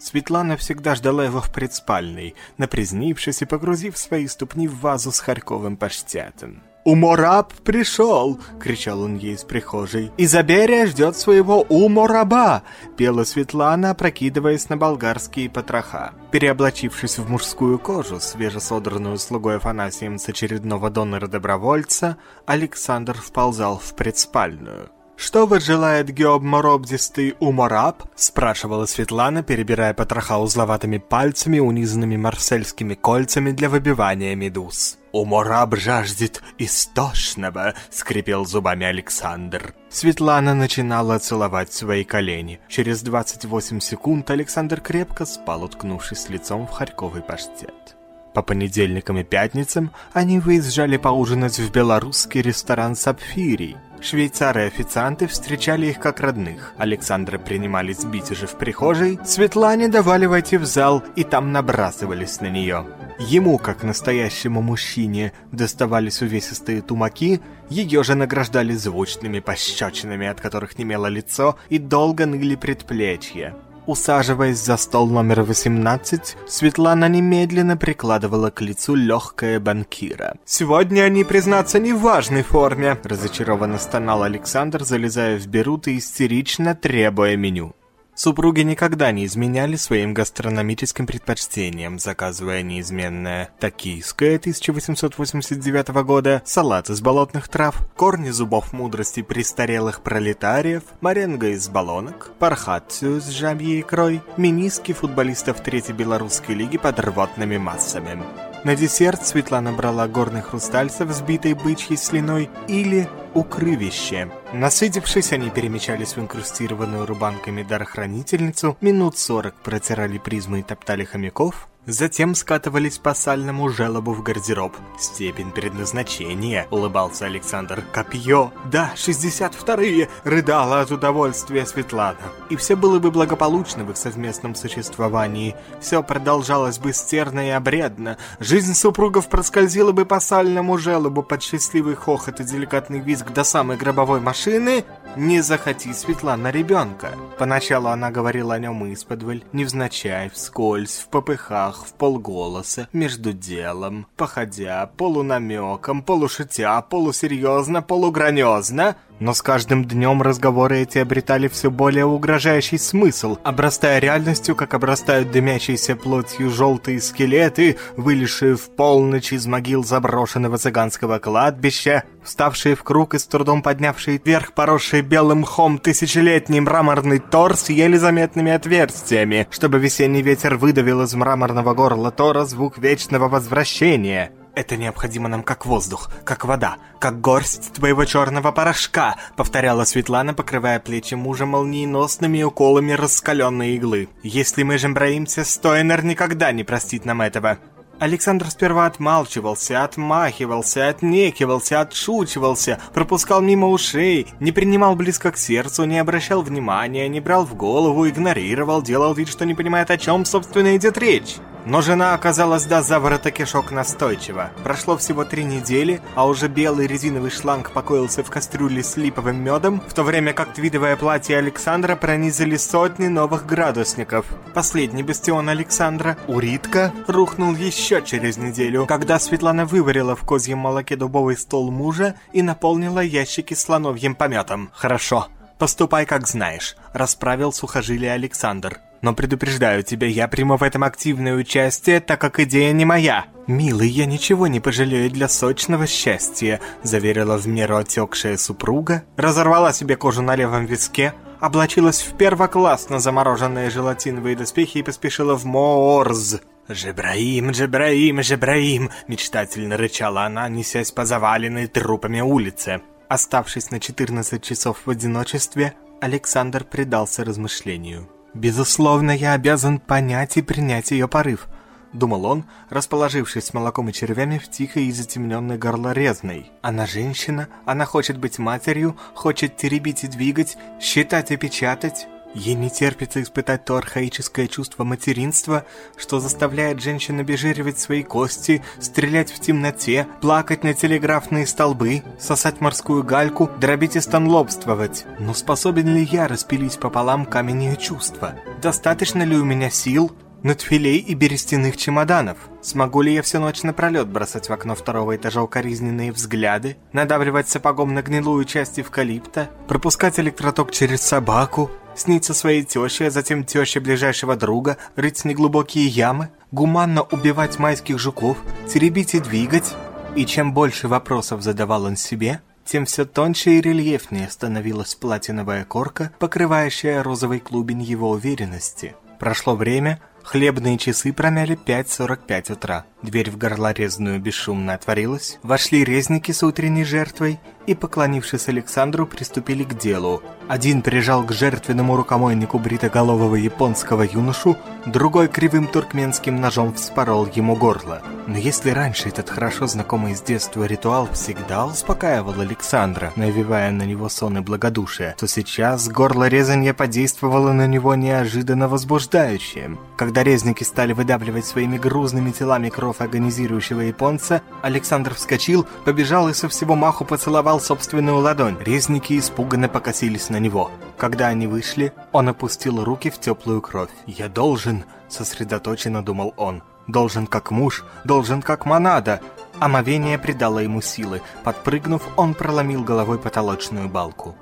Speaker 7: Светлана всегда ждала его в предспальной, напризнившись и погрузив свои ступни в вазу с харьковым паштетом. «Умораб пришел!» — кричал он ей из прихожей. «Изаберия ждет своего умораба!» — пела Светлана, опрокидываясь на болгарские потроха. Переоблачившись в мужскую кожу, свежесодранную слугой Афанасием с очередного донора-добровольца, Александр вползал в предспальную. «Что вот желает геобморобдистый умораб?» – спрашивала Светлана, перебирая потроха узловатыми пальцами, унизанными марсельскими кольцами для выбивания медуз. «Умораб жаждет истошного!» — скрипел зубами Александр. Светлана начинала целовать свои колени. Через 28 секунд Александр крепко спал, уткнувшись лицом в харьковый паштет. По понедельникам и пятницам они выезжали поужинать в белорусский ресторан «Сапфирий». Швейцары-официанты встречали их как родных. Александра принимались бить уже в прихожей, Светлане давали войти в зал, и там набрасывались на нее. Ему, как настоящему мужчине, доставались увесистые тумаки, ее же награждали звучными пощечинами, от которых немело лицо, и долго ныли предплечья. Усаживаясь за стол номер 18, Светлана немедленно прикладывала к лицу легкое банкира. «Сегодня они, признаться, не в важной форме», – разочарованно стонал Александр, залезая в берут и истерично требуя меню. Супруги никогда не изменяли своим гастрономическим предпочтениям, заказывая неизменное токийское 1889 года, салат из болотных трав, корни зубов мудрости престарелых пролетариев, маренго из баллонок, пархацию с жабьей икрой, миниски футболистов Третьей Белорусской лиги под рвотными массами. На десерт Светлана брала горный хрусталь со взбитой бычьей слюной или укрывище. Насытившись, они перемещались в инкрустированную рубанками дарохранительницу, минут сорок протирали призмы и топтали хомяков, Затем скатывались по сальному желобу в гардероб. Степень предназначения, улыбался Александр. Копье. Да, 62-е, рыдала от удовольствия Светлана. И все было бы благополучно в их совместном существовании. Все продолжалось бы стерно и обрядно. Жизнь супругов проскользила бы по сальному желобу под счастливый хохот и деликатный визг до самой гробовой машины. Не захоти Светлана ребенка. Поначалу она говорила о нем исподволь, невзначай, вскользь, в попыхах, словах, в полголоса, между делом, походя, полунамеком, полушутя, полусерьезно, полугранезно — но с каждым днем разговоры эти обретали все более угрожающий смысл, обрастая реальностью, как обрастают дымящейся плотью желтые скелеты, вылезшие в полночь из могил заброшенного цыганского кладбища, вставшие в круг и с трудом поднявшие вверх поросший белым мхом тысячелетний мраморный торс еле заметными отверстиями, чтобы весенний ветер выдавил из мраморного горла Тора звук вечного возвращения. «Это необходимо нам как воздух, как вода, как горсть твоего черного порошка», повторяла Светлана, покрывая плечи мужа молниеносными уколами раскаленной иглы. «Если мы жембраимся, Стоинер никогда не простит нам этого». Александр сперва отмалчивался, отмахивался, отнекивался, отшучивался, пропускал мимо ушей, не принимал близко к сердцу, не обращал внимания, не брал в голову, игнорировал, делал вид, что не понимает, о чем, собственно, идет речь. Но жена оказалась до заворота кишок настойчиво. Прошло всего три недели, а уже белый резиновый шланг покоился в кастрюле с липовым медом, в то время как твидовое платье Александра пронизали сотни новых градусников. Последний бастион Александра, Уритка, рухнул еще через неделю, когда Светлана выварила в козьем молоке дубовый стол мужа и наполнила ящики слоновьим пометом. «Хорошо, поступай как знаешь», — расправил сухожилие Александр. Но предупреждаю тебя, я приму в этом активное участие, так как идея не моя. Милый, я ничего не пожалею для сочного счастья, заверила в меру отекшая супруга, разорвала себе кожу на левом виске, облачилась в первоклассно замороженные желатиновые доспехи и поспешила в Моорз. «Жебраим, Жебраим, Жебраим!» — мечтательно рычала она, несясь по заваленной трупами улице. Оставшись на 14 часов в одиночестве, Александр предался размышлению. «Безусловно, я обязан понять и принять ее порыв», — думал он, расположившись с молоком и червями в тихой и затемненной горлорезной. «Она женщина, она хочет быть матерью, хочет теребить и двигать, считать и печатать». Ей не терпится испытать то архаическое чувство материнства, что заставляет женщин обезжиривать свои кости, стрелять в темноте, плакать на телеграфные столбы, сосать морскую гальку, дробить и станлобствовать. Но способен ли я распилить пополам камень ее чувства? Достаточно ли у меня сил? на тфилей и берестяных чемоданов. Смогу ли я всю ночь напролет бросать в окно второго этажа укоризненные взгляды, надавливать сапогом на гнилую часть эвкалипта, пропускать электроток через собаку, сниться своей теще, затем теще ближайшего друга, рыть неглубокие ямы, гуманно убивать майских жуков, теребить и двигать? И чем больше вопросов задавал он себе, тем все тоньше и рельефнее становилась платиновая корка, покрывающая розовый клубень его уверенности. Прошло время, Хлебные часы промяли 5.45 утра. Дверь в горлорезную бесшумно отворилась. Вошли резники с утренней жертвой и, поклонившись Александру, приступили к делу. Один прижал к жертвенному рукомойнику бритоголового японского юношу, другой кривым туркменским ножом вспорол ему горло. Но если раньше этот хорошо знакомый с детства ритуал всегда успокаивал Александра, навевая на него сон и благодушие, то сейчас горло резанье подействовало на него неожиданно возбуждающе. Когда резники стали выдавливать своими грузными телами кровь агонизирующего японца, Александр вскочил, побежал и со всего маху поцеловал собственную ладонь. Резники испуганно покосились на него. Когда они вышли, он опустил руки в теплую кровь. «Я должен», — сосредоточенно думал он, — «должен как муж, должен как монада». Омовение придало ему силы. Подпрыгнув, он проломил головой потолочную балку.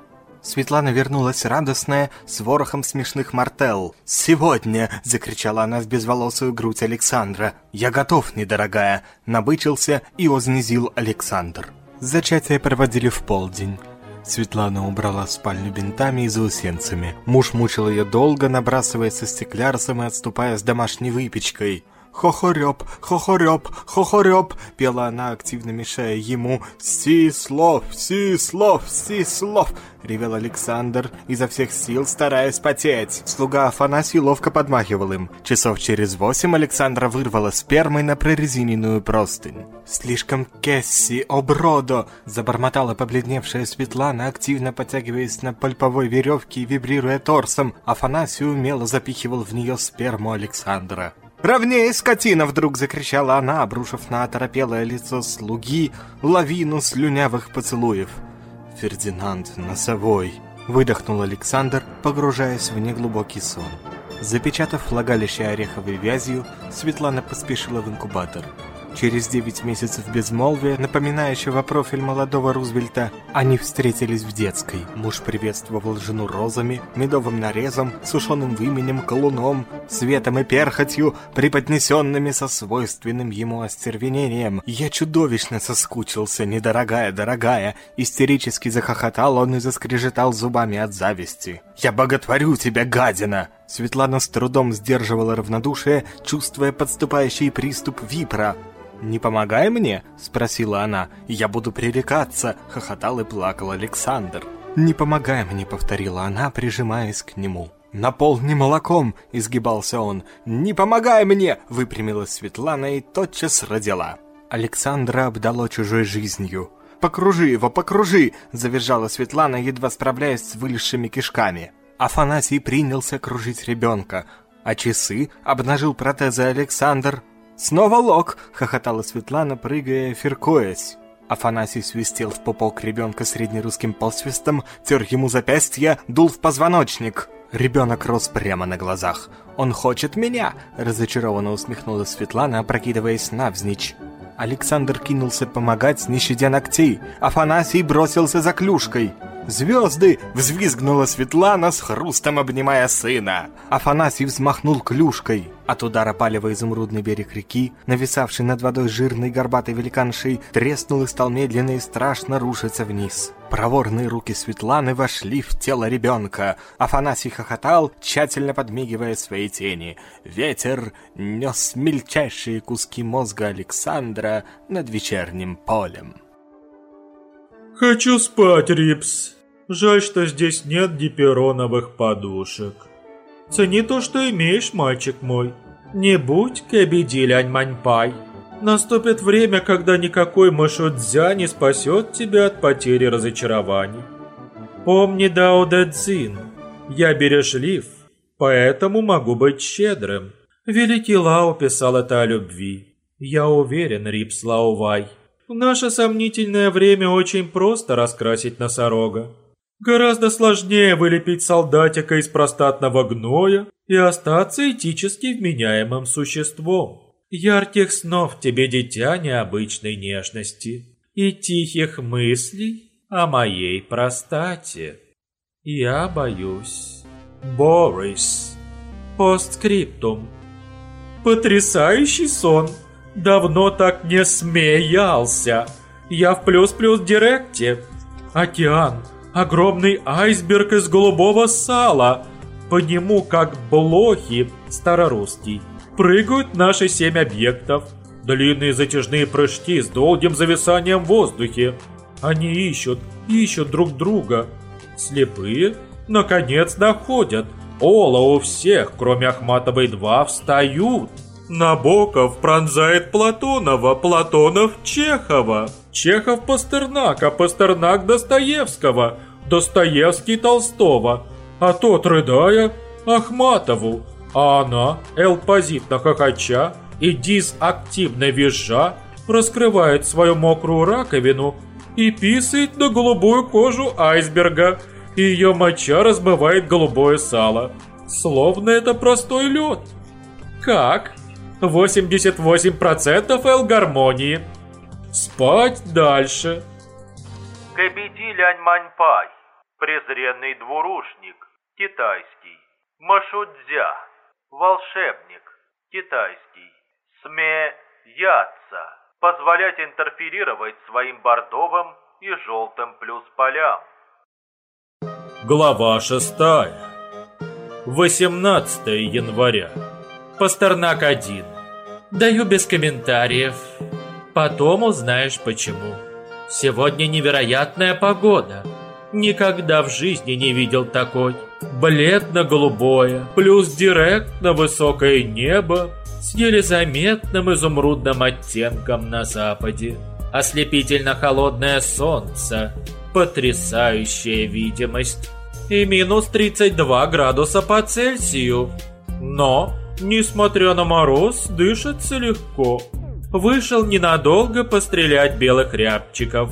Speaker 7: Светлана вернулась радостная, с ворохом смешных мартел. «Сегодня!» — закричала она в безволосую грудь Александра. «Я готов, недорогая!» — набычился и вознизил Александр. Зачатие проводили в полдень. Светлана убрала спальню бинтами и заусенцами. Муж мучил ее долго, набрасывая со стеклярсом и отступая с домашней выпечкой. «Хохорёб, хохорёб, хохорёб!» — пела она, активно мешая ему. «Си слов, си слов, си слов!» — ревел Александр, изо всех сил стараясь потеть. Слуга Афанасий ловко подмахивал им. Часов через восемь Александра вырвала спермой на прорезиненную простынь. «Слишком кесси, обродо!» — забормотала побледневшая Светлана, активно подтягиваясь на пальповой веревке и вибрируя торсом. Афанасий умело запихивал в нее сперму Александра. «Ровнее, скотина!» — вдруг закричала она, обрушив на оторопелое лицо слуги лавину слюнявых поцелуев. «Фердинанд носовой!» — выдохнул Александр, погружаясь в неглубокий сон. Запечатав влагалище ореховой вязью, Светлана поспешила в инкубатор — Через девять месяцев безмолвия, напоминающего профиль молодого Рузвельта, они встретились в детской. Муж приветствовал жену розами, медовым нарезом, сушеным выменем, колуном, светом и перхотью, преподнесенными со свойственным ему остервенением. «Я чудовищно соскучился, недорогая, дорогая!» Истерически захохотал он и заскрежетал зубами от зависти. «Я боготворю тебя, гадина!» Светлана с трудом сдерживала равнодушие, чувствуя подступающий приступ випра. «Не помогай мне?» — спросила она. «Я буду пререкаться!» — хохотал и плакал Александр. «Не помогай мне!» — повторила она, прижимаясь к нему. «Наполни молоком!» — изгибался он. «Не помогай мне!» — выпрямилась Светлана и тотчас родила. Александра обдало чужой жизнью. «Покружи его, покружи!» — завизжала Светлана, едва справляясь с вылезшими кишками. Афанасий принялся кружить ребенка, а часы обнажил протезы Александр. «Снова лог!» — хохотала Светлана, прыгая, фиркуясь. Афанасий свистел в пупок ребенка среднерусским полсвистом, тер ему запястье, дул в позвоночник. Ребенок рос прямо на глазах. «Он хочет меня!» — разочарованно усмехнулась Светлана, опрокидываясь навзничь. Александр кинулся помогать, не щадя ногтей. Афанасий бросился за клюшкой. «Звезды!» — взвизгнула Светлана с хрустом обнимая сына. Афанасий взмахнул клюшкой. От удара палева изумрудный берег реки, нависавший над водой жирной горбатой великаншей, треснул и стал медленно и страшно рушиться вниз. Проворные руки Светланы вошли в тело ребенка. Афанасий хохотал, тщательно подмигивая своей тени. Ветер нес мельчайшие куски мозга Александра над вечерним полем.
Speaker 1: «Хочу спать, Рипс!» Жаль, что здесь нет дипероновых подушек. Цени то, что имеешь, мальчик мой. Не будь кабедилянь маньпай. Наступит время, когда никакой Машудзя не спасет тебя от потери разочарований. Помни Дао Дэ Цзин. Я бережлив, поэтому могу быть щедрым. Великий Лао писал это о любви. Я уверен, Рипс Лаувай. В наше сомнительное время очень просто раскрасить носорога. Гораздо сложнее вылепить солдатика из простатного гноя и остаться этически вменяемым существом. Ярких снов тебе, дитя необычной нежности, и тихих мыслей о моей простате. Я боюсь. Борис. Постскриптум. Потрясающий сон. Давно так не смеялся. Я в плюс-плюс директе. Океан. Огромный айсберг из голубого сала. По нему, как блохи, старорусский, прыгают наши семь объектов. Длинные затяжные прыжки с долгим зависанием в воздухе. Они ищут, ищут друг друга. Слепые, наконец, находят. Ола у всех, кроме Ахматовой-2, встают. Набоков пронзает Платонова, Платонов Чехова. Чехов Пастернака, Пастернак Достоевского, Достоевский Толстого. А тот, рыдая, Ахматову. А она, элпозитно хохоча и дисактивно визжа, раскрывает свою мокрую раковину и писает на голубую кожу айсберга. И ее моча разбивает голубое сало. Словно это простой лед. Как? 88% эл-гармонии. Спать дальше.
Speaker 8: Кабиди Лянь Маньпай, презренный двурушник, китайский. Машудзя, волшебник, китайский. Смеяться, позволять интерферировать своим бордовым и желтым плюс полям.
Speaker 1: Глава 6. 18 января. Пастернак 1. Даю без комментариев. Потом узнаешь почему. Сегодня невероятная погода. Никогда в жизни не видел такой. Бледно-голубое, плюс директно высокое небо с еле заметным изумрудным оттенком на западе. Ослепительно холодное солнце, потрясающая видимость и минус 32 градуса по Цельсию. Но, несмотря на мороз, дышится легко. Вышел ненадолго пострелять белых рябчиков.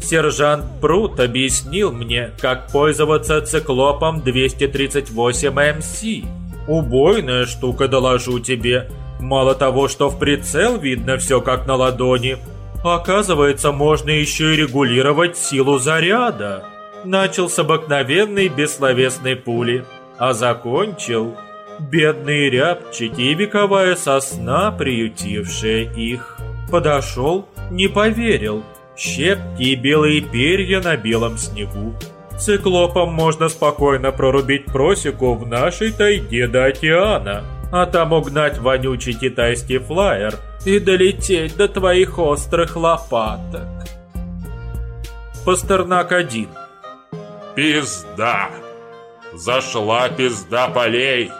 Speaker 1: Сержант Прут объяснил мне, как пользоваться циклопом 238МС. Убойная штука, доложу тебе. Мало того, что в прицел видно все как на ладони, оказывается, можно еще и регулировать силу заряда. Начал с обыкновенной бессловесной пули, а закончил бедные рябчики и вековая сосна, приютившая их. Подошел, не поверил. Щепки и белые перья на белом снегу. Циклопом можно спокойно прорубить просеку в нашей тайге до океана, а там угнать вонючий китайский флайер и долететь до твоих острых лопаток. Пастернак один.
Speaker 9: Пизда! Зашла пизда полей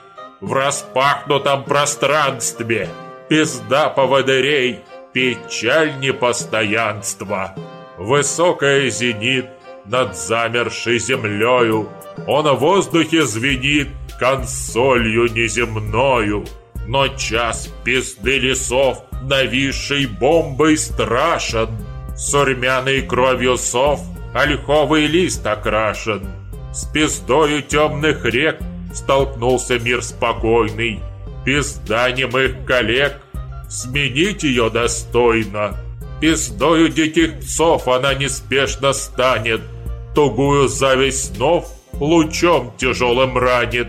Speaker 9: в распахнутом пространстве. Пизда поводырей, печаль непостоянства. Высокая зенит над замершей землею. Он в воздухе звенит консолью неземною. Но час пизды лесов, нависшей бомбой страшен. Сурьмяной кровью сов ольховый лист окрашен. С пиздою темных рек столкнулся мир спокойный. Пизда немых коллег, сменить ее достойно. Пиздою диких псов она неспешно станет. Тугую зависть снов лучом тяжелым ранит.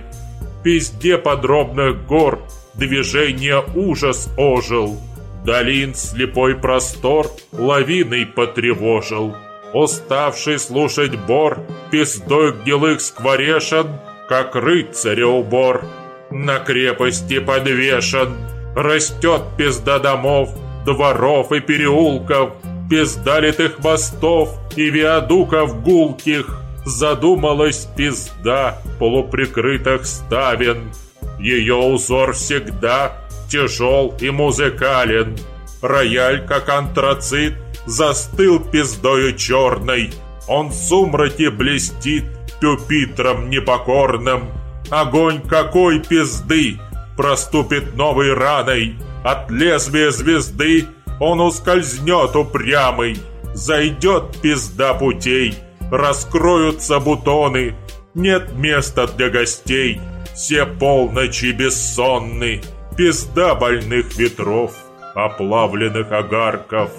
Speaker 9: Пизде подробных гор движение ужас ожил. Долин слепой простор лавиной потревожил. Уставший слушать бор, пиздой гнилых скворешен, Как рыцаря убор, на крепости подвешен. Растет пизда домов, дворов и переулков, Пизда литых мостов и виадуков гулких. Задумалась пизда полуприкрытых ставен. Ее узор всегда тяжел и музыкален. Рояль, как антрацит, застыл пиздою черной. Он в сумраке блестит пюпитром непокорным. Огонь какой пизды проступит новой раной. От лезвия звезды он ускользнет упрямый. Зайдет пизда путей раскроются бутоны, нет места для гостей, все полночи бессонны, пизда больных ветров, оплавленных огарков,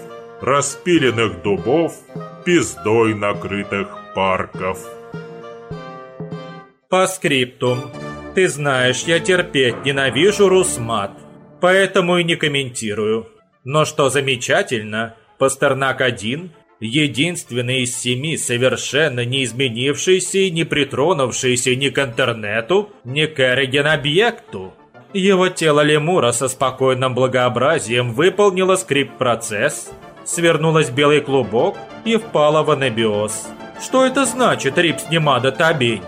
Speaker 9: распиленных дубов, пиздой накрытых парков.
Speaker 1: По скриптум. Ты знаешь, я терпеть ненавижу Русмат, поэтому и не комментирую. Но что замечательно, Пастернак один единственный из семи совершенно не изменившийся и не притронувшийся ни к интернету, ни к Эриген-объекту. Его тело лемура со спокойным благообразием выполнило скрипт-процесс, свернулось в белый клубок и впало в анабиоз. Что это значит, Рипс Немада Табень?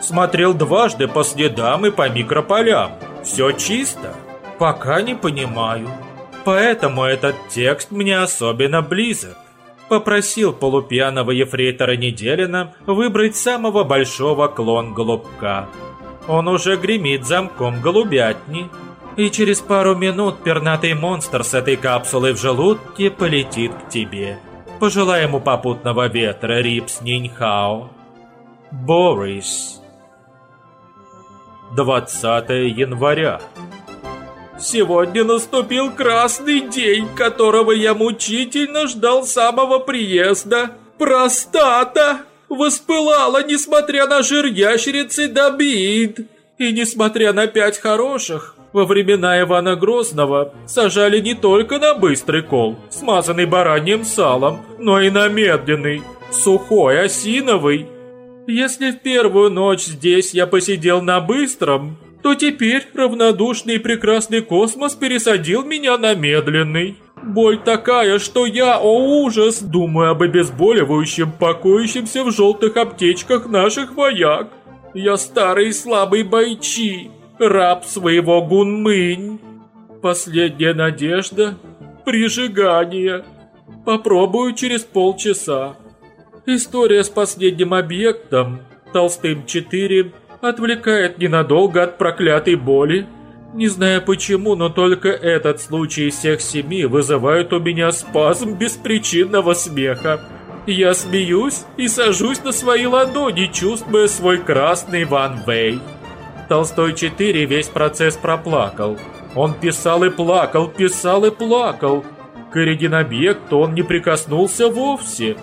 Speaker 1: Смотрел дважды по следам и по микрополям. Все чисто? Пока не понимаю. Поэтому этот текст мне особенно близок попросил полупьяного ефрейтора Неделина выбрать самого большого клон голубка. Он уже гремит замком голубятни, и через пару минут пернатый монстр с этой капсулой в желудке полетит к тебе. Пожелай ему попутного ветра, Рипс Ниньхао. Борис. 20 января. Сегодня наступил красный день, которого я мучительно ждал самого приезда. Простата воспылала, несмотря на жир ящерицы Добид. И несмотря на пять хороших, во времена Ивана Грозного сажали не только на быстрый кол, смазанный бараньим салом, но и на медленный, сухой, осиновый. Если в первую ночь здесь я посидел на быстром, то теперь равнодушный и прекрасный космос пересадил меня на медленный. Боль такая, что я, о ужас, думаю об обезболивающем, покоящемся в желтых аптечках наших вояк. Я старый слабый бойчи, раб своего гунмынь. Последняя надежда – прижигание. Попробую через полчаса. История с последним объектом, Толстым 4, отвлекает ненадолго от проклятой боли. Не знаю почему, но только этот случай из всех семи вызывает у меня спазм беспричинного смеха. Я смеюсь и сажусь на свои ладони, чувствуя свой красный Ван Вей. Толстой 4 весь процесс проплакал. Он писал и плакал, писал и плакал. К объекту он не прикоснулся вовсе.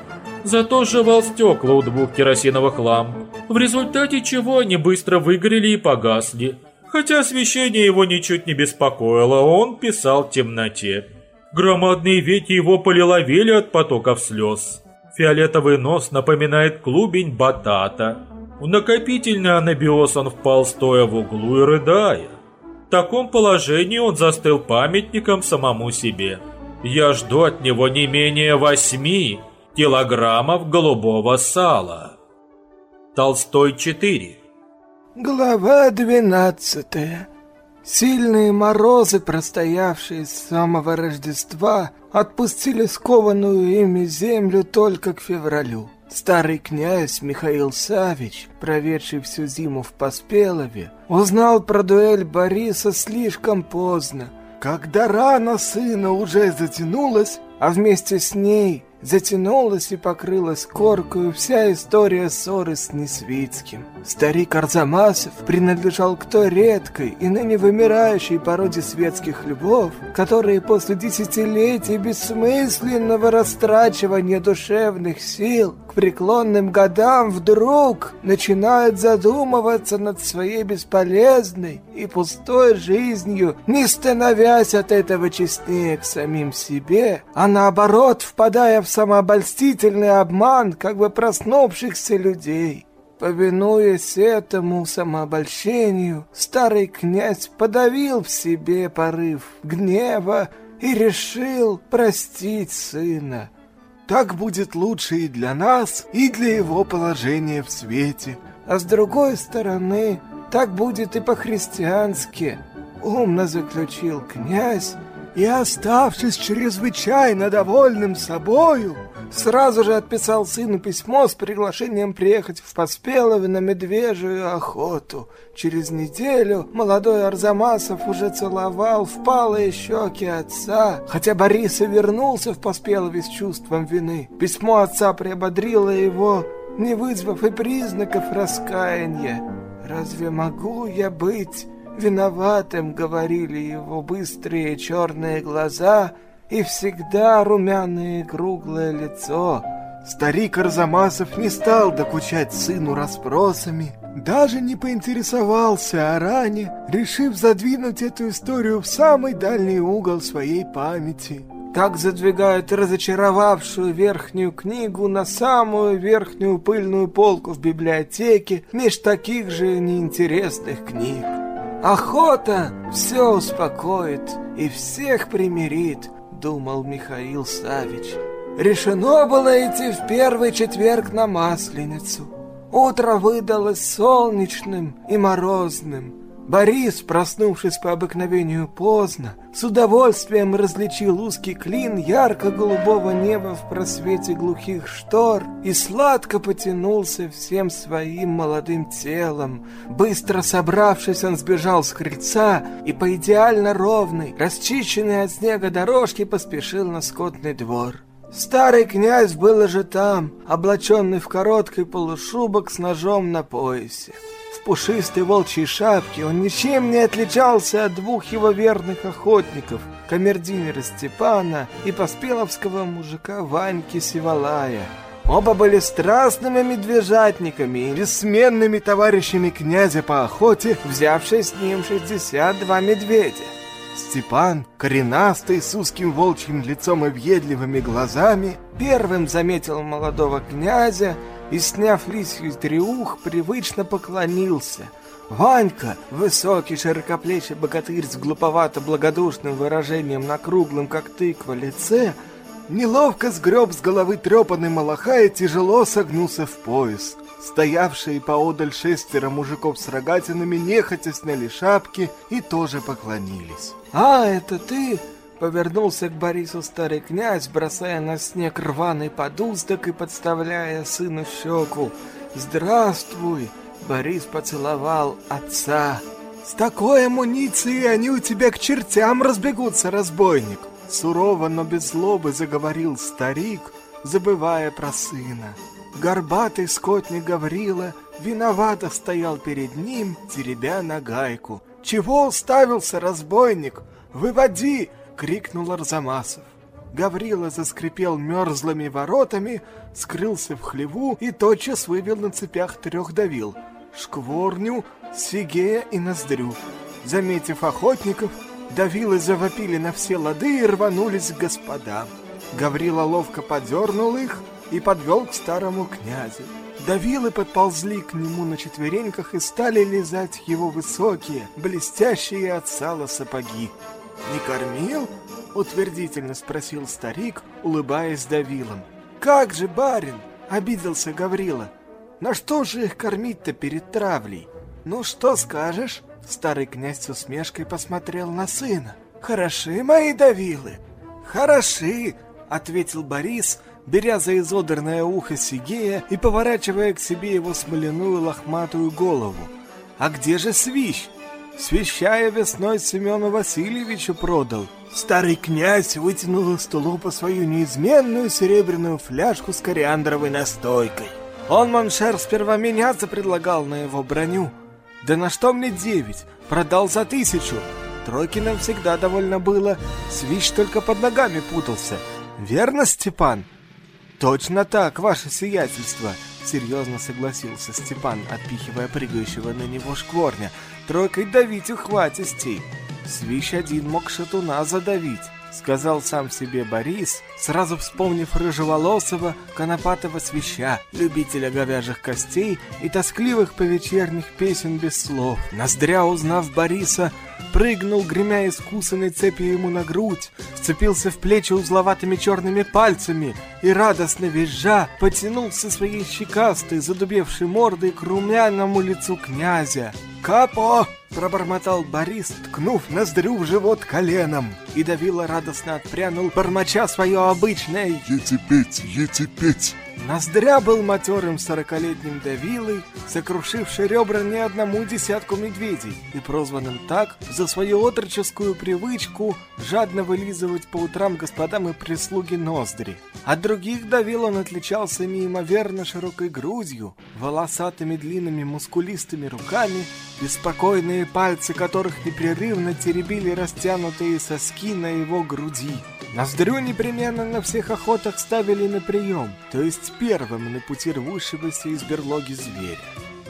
Speaker 1: Зато жевал стекла у двух керосиновых ламп в результате чего они быстро выгорели и погасли. Хотя освещение его ничуть не беспокоило, он писал в темноте. Громадные веки его полиловели от потоков слез. Фиолетовый нос напоминает клубень батата. В накопительный анабиоз он впал стоя в углу и рыдая. В таком положении он застыл памятником самому себе. Я жду от него не менее восьми килограммов голубого сала. Толстой 4.
Speaker 7: Глава 12. Сильные морозы, простоявшие с самого Рождества, отпустили скованную ими землю только к февралю. Старый князь Михаил Савич, проведший всю зиму в Поспелове, узнал про дуэль Бориса слишком поздно, когда рана сына уже затянулась, а вместе с ней затянулась и покрылась коркою вся история ссоры с Несвицким. Старик Арзамасов принадлежал к той редкой и ныне вымирающей породе светских любов, которые после десятилетий бессмысленного растрачивания душевных сил к преклонным годам вдруг начинают задумываться над своей бесполезной и пустой жизнью, не становясь от этого честнее к самим себе, а наоборот впадая в самообольстительный обман как бы проснувшихся людей. Повинуясь этому самообольщению, старый князь подавил в себе порыв гнева и решил простить сына. Так будет лучше и для нас, и для его положения в свете. А с другой стороны, так будет и по-христиански. Умно заключил князь и, оставшись чрезвычайно довольным собою, сразу же отписал сыну письмо с приглашением приехать в Поспелово на медвежью охоту. Через неделю молодой Арзамасов уже целовал впалые щеки отца, хотя Борис и вернулся в Поспелове с чувством вины. Письмо отца приободрило его не вызвав и признаков раскаяния. «Разве могу я быть виноватым?» — говорили его быстрые черные глаза и всегда румяное круглое лицо. Старик Арзамасов не стал докучать сыну расспросами, даже не поинтересовался о ране, решив задвинуть эту историю в самый дальний угол своей памяти. Как задвигают разочаровавшую верхнюю книгу на самую верхнюю пыльную полку в библиотеке меж таких же неинтересных книг. Охота все успокоит и всех примирит, думал Михаил Савич. Решено было идти в первый четверг на Масленицу. Утро выдалось солнечным и морозным. Борис, проснувшись по обыкновению поздно, с удовольствием различил узкий клин ярко-голубого неба в просвете глухих штор и сладко потянулся всем своим молодым телом. Быстро собравшись, он сбежал с крыльца и по идеально ровной, расчищенной от снега дорожке поспешил на скотный двор. Старый князь был уже там, облаченный в короткий полушубок с ножом на поясе. Пушистой волчьей шапке он ничем не отличался от двух его верных охотников, камердинера Степана и поспеловского мужика Ваньки Сивалая. Оба были страстными медвежатниками и бессменными товарищами князя по охоте, взявшие с ним 62 медведя. Степан, коренастый, с узким волчьим лицом и въедливыми глазами, первым заметил молодого князя и, сняв лисью триух, привычно поклонился. Ванька, высокий широкоплечий богатырь с глуповато-благодушным выражением на круглом, как тыква, лице, неловко сгреб с головы трепанный малаха и тяжело согнулся в пояс. Стоявшие поодаль шестеро мужиков с рогатинами нехотя сняли шапки и тоже поклонились. «А, это ты?» — повернулся к Борису старый князь, бросая на снег рваный подуздок и подставляя сыну щеку. «Здравствуй!» — Борис поцеловал отца. «С такой амуницией они у тебя к чертям разбегутся, разбойник!» Сурово, но без злобы заговорил старик, забывая про сына. Горбатый скотник Гаврила виновато стоял перед ним, теребя на гайку. «Чего уставился, разбойник? Выводи!» — крикнул Арзамасов. Гаврила заскрипел мерзлыми воротами, скрылся в хлеву и тотчас вывел на цепях трех давил — Шкворню, Сигея и Ноздрю. Заметив охотников, давилы завопили на все лады и рванулись к господам. Гаврила ловко подернул их — и подвел к старому князю. Давилы подползли к нему на четвереньках и стали лизать его высокие, блестящие от сала сапоги. «Не кормил?» — утвердительно спросил старик, улыбаясь Давилом. «Как же, барин!» — обиделся Гаврила. «На что же их кормить-то перед травлей?» «Ну, что скажешь?» Старый князь с усмешкой посмотрел на сына. «Хороши мои Давилы!» «Хороши!» — ответил Борис, беря за изодранное ухо Сигея и поворачивая к себе его смоляную лохматую голову. «А где же свищ?» «Свищая весной Семену Васильевичу продал». Старый князь вытянул из тулупа свою неизменную серебряную фляжку с кориандровой настойкой. Он, mon cher, сперва меняться предлагал на его броню. Да на что мне девять? Продал за тысячу. Тройки нам всегда довольно было. Свищ только под ногами путался. Верно, Степан?» «Точно так, ваше сиятельство!» Серьезно согласился Степан, отпихивая прыгающего на него шкворня. «Тройкой давить ухватистей!» Свищ один мог шатуна задавить сказал сам себе Борис, сразу вспомнив рыжеволосого, конопатого свища, любителя говяжьих костей и тоскливых повечерних песен без слов. Ноздря, узнав Бориса, прыгнул, гремя искусанной цепью ему на грудь, вцепился в плечи узловатыми черными пальцами и, радостно визжа, потянулся своей щекастой, задубевшей мордой к румяному лицу князя. «Капо!» Пробормотал Борис, ткнув ноздрю в живот коленом. И Давила радостно отпрянул, бормоча свое обычное
Speaker 9: «Ете петь, ете петь!»
Speaker 7: Ноздря был матерым сорокалетним Давилой, сокрушивший ребра не одному десятку медведей и прозванным так за свою отроческую привычку жадно вылизывать по утрам господам и прислуги ноздри. От других Давил он отличался неимоверно широкой грудью, волосатыми длинными мускулистыми руками, беспокойные пальцы которых непрерывно теребили растянутые соски на его груди. Ноздрю непременно на всех охотах ставили на прием, то есть первым на пути рвущегося из берлоги зверя.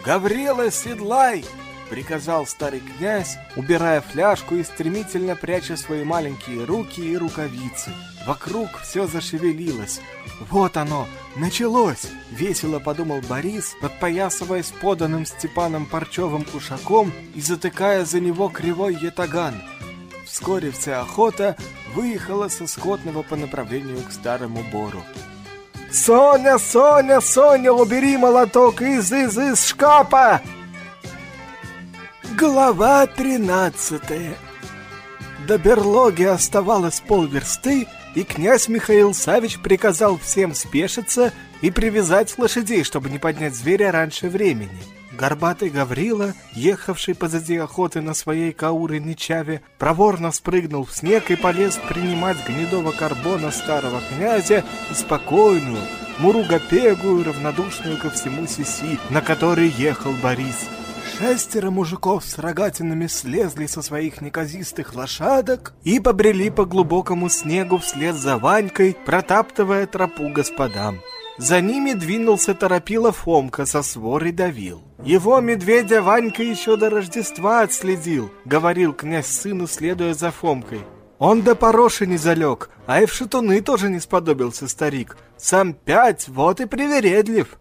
Speaker 7: «Гаврила, седлай!» — приказал старый князь, убирая фляжку и стремительно пряча свои маленькие руки и рукавицы. Вокруг все зашевелилось. «Вот оно! Началось!» — весело подумал Борис, подпоясываясь поданным Степаном парчевым кушаком и затыкая за него кривой ятаган. Вскоре вся охота выехала со скотного по направлению к старому бору. «Соня, Соня, Соня, убери молоток из из из шкафа!» Глава тринадцатая До берлоги оставалось полверсты, и князь Михаил Савич приказал всем спешиться и привязать лошадей, чтобы не поднять зверя раньше времени. Горбатый Гаврила, ехавший позади охоты на своей кауры Нечаве, проворно спрыгнул в снег и полез принимать гнедого карбона старого князя и спокойную, муругопегую, равнодушную ко всему сиси, на которой ехал Борис. Шестеро мужиков с рогатинами слезли со своих неказистых лошадок и побрели по глубокому снегу вслед за Ванькой, протаптывая тропу господам. За ними двинулся торопила Фомка со сворой давил. Его медведя Ванька еще до Рождества отследил, говорил князь сыну, следуя за Фомкой. Он до пороши не залег, а и в шатуны тоже не сподобился старик. Сам пять, вот и привередлив.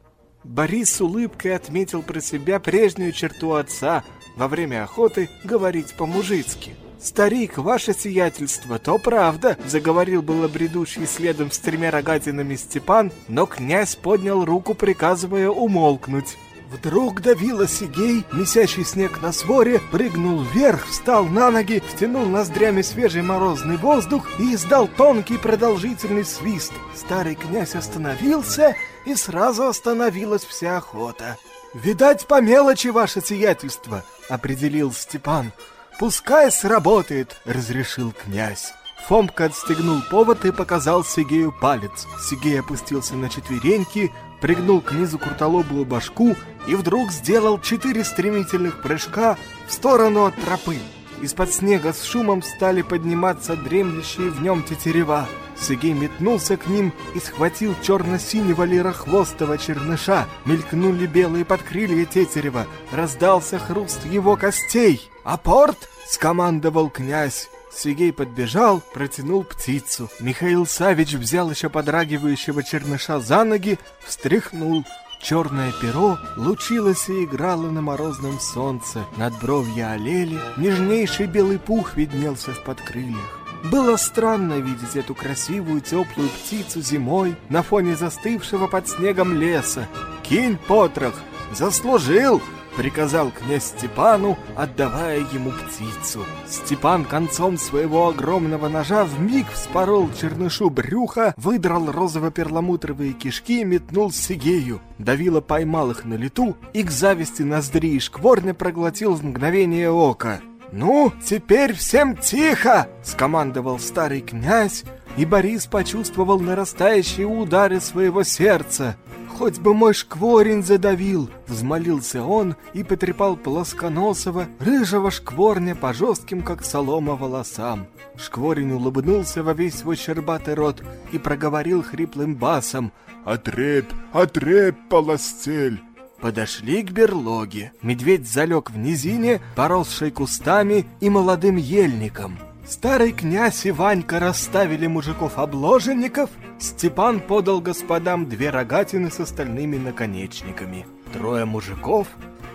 Speaker 7: Борис с улыбкой отметил про себя прежнюю черту отца во время охоты говорить по-мужицки. «Старик, ваше сиятельство, то правда!» — заговорил было бредущий следом с тремя рогатинами Степан, но князь поднял руку, приказывая умолкнуть. Вдруг давила Сигей, месящий снег на своре, прыгнул вверх, встал на ноги, втянул ноздрями свежий морозный воздух и издал тонкий продолжительный свист. Старый князь остановился, и сразу остановилась вся охота. «Видать, по мелочи, ваше сиятельство», — определил Степан. «Пускай сработает», — разрешил князь. Фомка отстегнул повод и показал Сигею палец. Сигей опустился на четвереньки, пригнул к низу крутолобую башку и вдруг сделал четыре стремительных прыжка в сторону от тропы. Из-под снега с шумом стали подниматься дремлющие в нем тетерева. Сигей метнулся к ним и схватил черно-синего лирохвостого черныша. Мелькнули белые подкрылья тетерева. Раздался хруст его костей. «Апорт!» — скомандовал князь. Сигей подбежал, протянул птицу. Михаил Савич взял еще подрагивающего черныша за ноги, встряхнул. Черное перо лучилось и играло на морозном солнце. Над бровья олели, нежнейший белый пух виднелся в подкрыльях. Было странно видеть эту красивую теплую птицу зимой на фоне застывшего под снегом леса. «Кинь потрох! Заслужил!» — приказал князь Степану, отдавая ему птицу. Степан концом своего огромного ножа вмиг вспорол чернышу брюха, выдрал розово-перламутровые кишки и метнул Сигею. Давила поймал их на лету и к зависти ноздри и шкворня проглотил в мгновение ока. «Ну, теперь всем тихо!» — скомандовал старый князь, и Борис почувствовал нарастающие удары своего сердца. «Хоть бы мой шкворень задавил!» — взмолился он и потрепал плосконосого, рыжего шкворня по жестким, как солома, волосам. Шкворень улыбнулся во весь свой щербатый рот и проговорил хриплым басом
Speaker 9: «Отрепь, отрепь, полостель!»
Speaker 7: Подошли к берлоге. Медведь залег в низине, поросшей кустами и молодым ельником. Старый князь и Ванька расставили мужиков-обложенников. Степан подал господам две рогатины с остальными наконечниками. Трое мужиков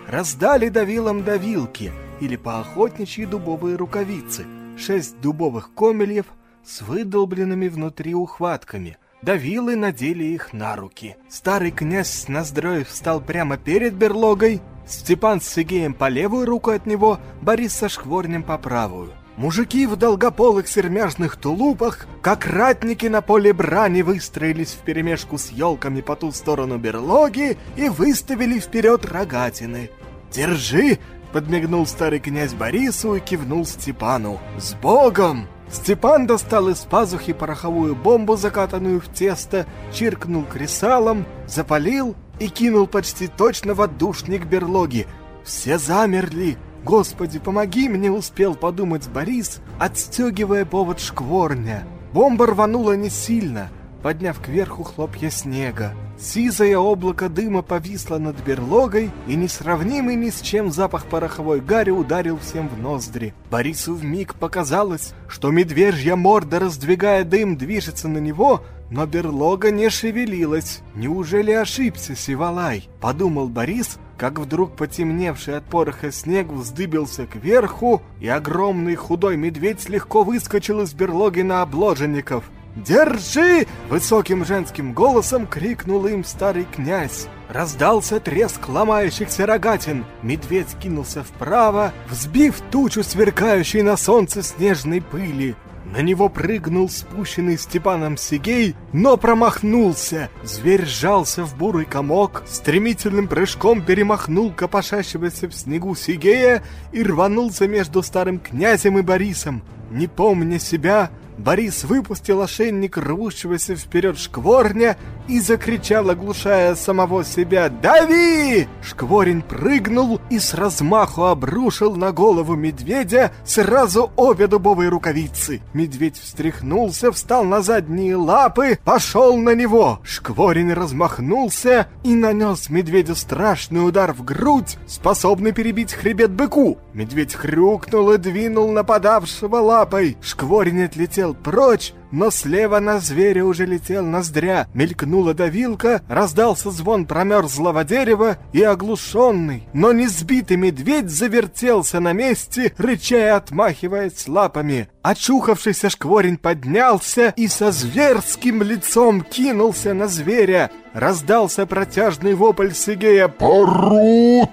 Speaker 7: раздали давилам давилки или поохотничьи дубовые рукавицы. Шесть дубовых комельев с выдолбленными внутри ухватками. Давилы надели их на руки. Старый князь с Ноздрёй встал прямо перед берлогой Степан с Сигеем по левую руку от него, Борис со Шкворнем по правую. Мужики в долгополых сермяжных тулупах, как ратники на поле брани, выстроились вперемешку с елками по ту сторону берлоги и выставили вперед рогатины. «Держи!» — подмигнул старый князь Борису и кивнул Степану. «С Богом!» Степан достал из пазухи пороховую бомбу, закатанную в тесто, чиркнул кресалом, запалил и кинул почти точно в отдушник берлоги. Все замерли. «Господи, помоги мне!» — успел подумать Борис, отстегивая повод шкворня. Бомба рванула не сильно, подняв кверху хлопья снега. Сизое облако дыма повисло над берлогой, и несравнимый ни с чем запах пороховой гари ударил всем в ноздри. Борису вмиг показалось, что медвежья морда, раздвигая дым, движется на него, но берлога не шевелилась. Неужели ошибся Сивалай? Подумал Борис, как вдруг потемневший от пороха снег вздыбился кверху, и огромный худой медведь легко выскочил из берлоги на обложенников. «Держи!» — высоким женским голосом крикнул им старый князь. Раздался треск ломающихся рогатин. Медведь кинулся вправо, взбив тучу сверкающей на солнце снежной пыли. На него прыгнул спущенный Степаном Сигей, но промахнулся. Зверь сжался в бурый комок, стремительным прыжком перемахнул копошащегося в снегу Сигея и рванулся между старым князем и Борисом. Не помня себя, Борис выпустил ошейник рвущегося вперед шкворня и закричал, оглушая самого себя «Дави!». Шкворень прыгнул и с размаху обрушил на голову медведя сразу обе дубовые рукавицы. Медведь встряхнулся, встал на задние лапы, пошел на него. Шкворень размахнулся и нанес медведю страшный удар в грудь, способный перебить хребет быку. Медведь хрюкнул и двинул нападавшего лапой. Шкворень отлетел летел прочь, но слева на зверя уже летел ноздря. Мелькнула давилка, раздался звон промерзлого дерева, и оглушенный, но не сбитый медведь завертелся на месте, рыча и отмахиваясь лапами. Очухавшийся шкворень поднялся и со зверским лицом кинулся на зверя. Раздался протяжный вопль Сигея «Порут!»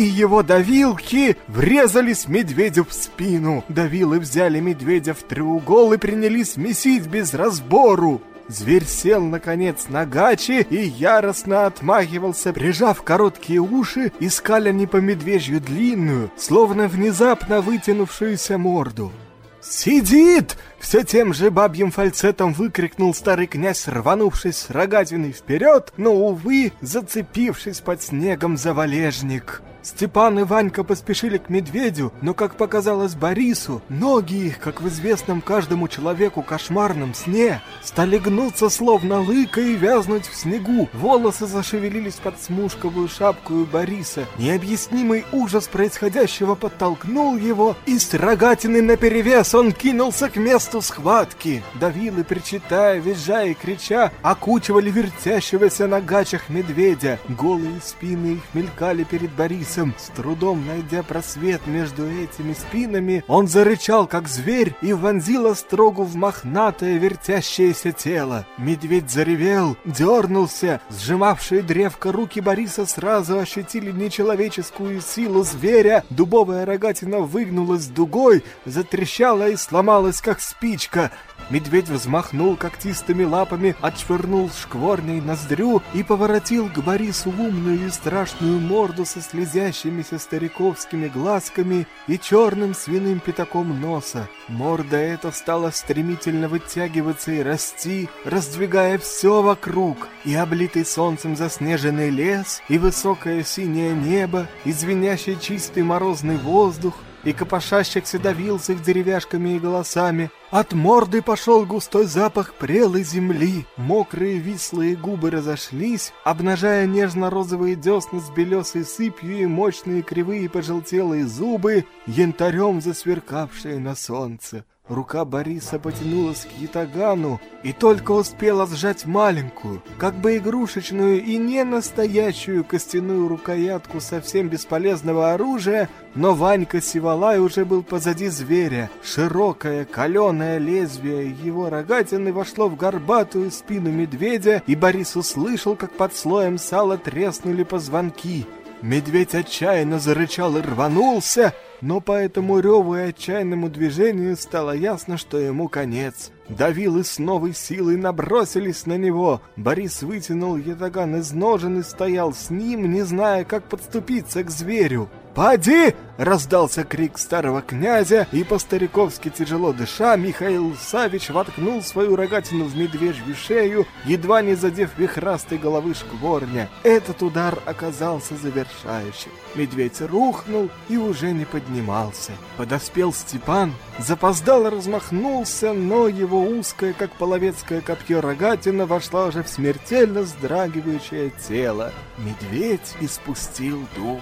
Speaker 7: И его давилки врезались медведю в спину. Давилы взяли медведя в треугол и принялись месить без разбору. Зверь сел, наконец, на гачи и яростно отмахивался, прижав короткие уши и скаля не по медвежью длинную, словно внезапно вытянувшуюся морду. «Сидит!» — все тем же бабьим фальцетом выкрикнул старый князь, рванувшись с рогатиной вперед, но, увы, зацепившись под снегом за валежник. Степан и Ванька поспешили к медведю, но, как показалось Борису, ноги их, как в известном каждому человеку кошмарном сне, стали гнуться словно лыка и вязнуть в снегу. Волосы зашевелились под смушковую шапку у Бориса. Необъяснимый ужас происходящего подтолкнул его, и с рогатиной наперевес он кинулся к месту схватки. Давилы, причитая, визжая и крича, окучивали вертящегося на гачах медведя. Голые спины их мелькали перед Борисом Борисом, с трудом найдя просвет между этими спинами, он зарычал, как зверь, и вонзил острогу в мохнатое вертящееся тело. Медведь заревел, дернулся, сжимавшие древко руки Бориса сразу ощутили нечеловеческую силу зверя, дубовая рогатина выгнулась дугой, затрещала и сломалась, как спичка. Медведь взмахнул когтистыми лапами, отшвырнул шкворней ноздрю и поворотил к Борису умную и страшную морду со слезящимися стариковскими глазками и черным свиным пятаком носа. Морда эта стала стремительно вытягиваться и расти, раздвигая все вокруг, и облитый солнцем заснеженный лес, и высокое синее небо, и звенящий чистый морозный воздух, и копошащихся давился их деревяшками и голосами. От морды пошел густой запах прелой земли. Мокрые вислые губы разошлись, обнажая нежно-розовые десны с белесой сыпью и мощные кривые пожелтелые зубы, янтарем засверкавшие на солнце. Рука Бориса потянулась к ятагану и только успела сжать маленькую, как бы игрушечную и не настоящую костяную рукоятку совсем бесполезного оружия, но Ванька Сивалай уже был позади зверя. Широкое каленое лезвие его рогатины вошло в горбатую спину медведя, и Борис услышал, как под слоем сала треснули позвонки. Медведь отчаянно зарычал и рванулся, но по этому реву и отчаянному движению стало ясно, что ему конец. Давилы с новой силой набросились на него. Борис вытянул ятаган из ножен и стоял с ним, не зная, как подступиться к зверю. «Поди!» — раздался крик старого князя, и по-стариковски тяжело дыша, Михаил Савич воткнул свою рогатину в медвежью шею, едва не задев вихрастой головы шкворня. Этот удар оказался завершающим. Медведь рухнул и уже не поднимался. Подоспел Степан, запоздал размахнулся, но его узкое, как половецкое копье рогатина, вошла уже в смертельно сдрагивающее тело. Медведь испустил дух.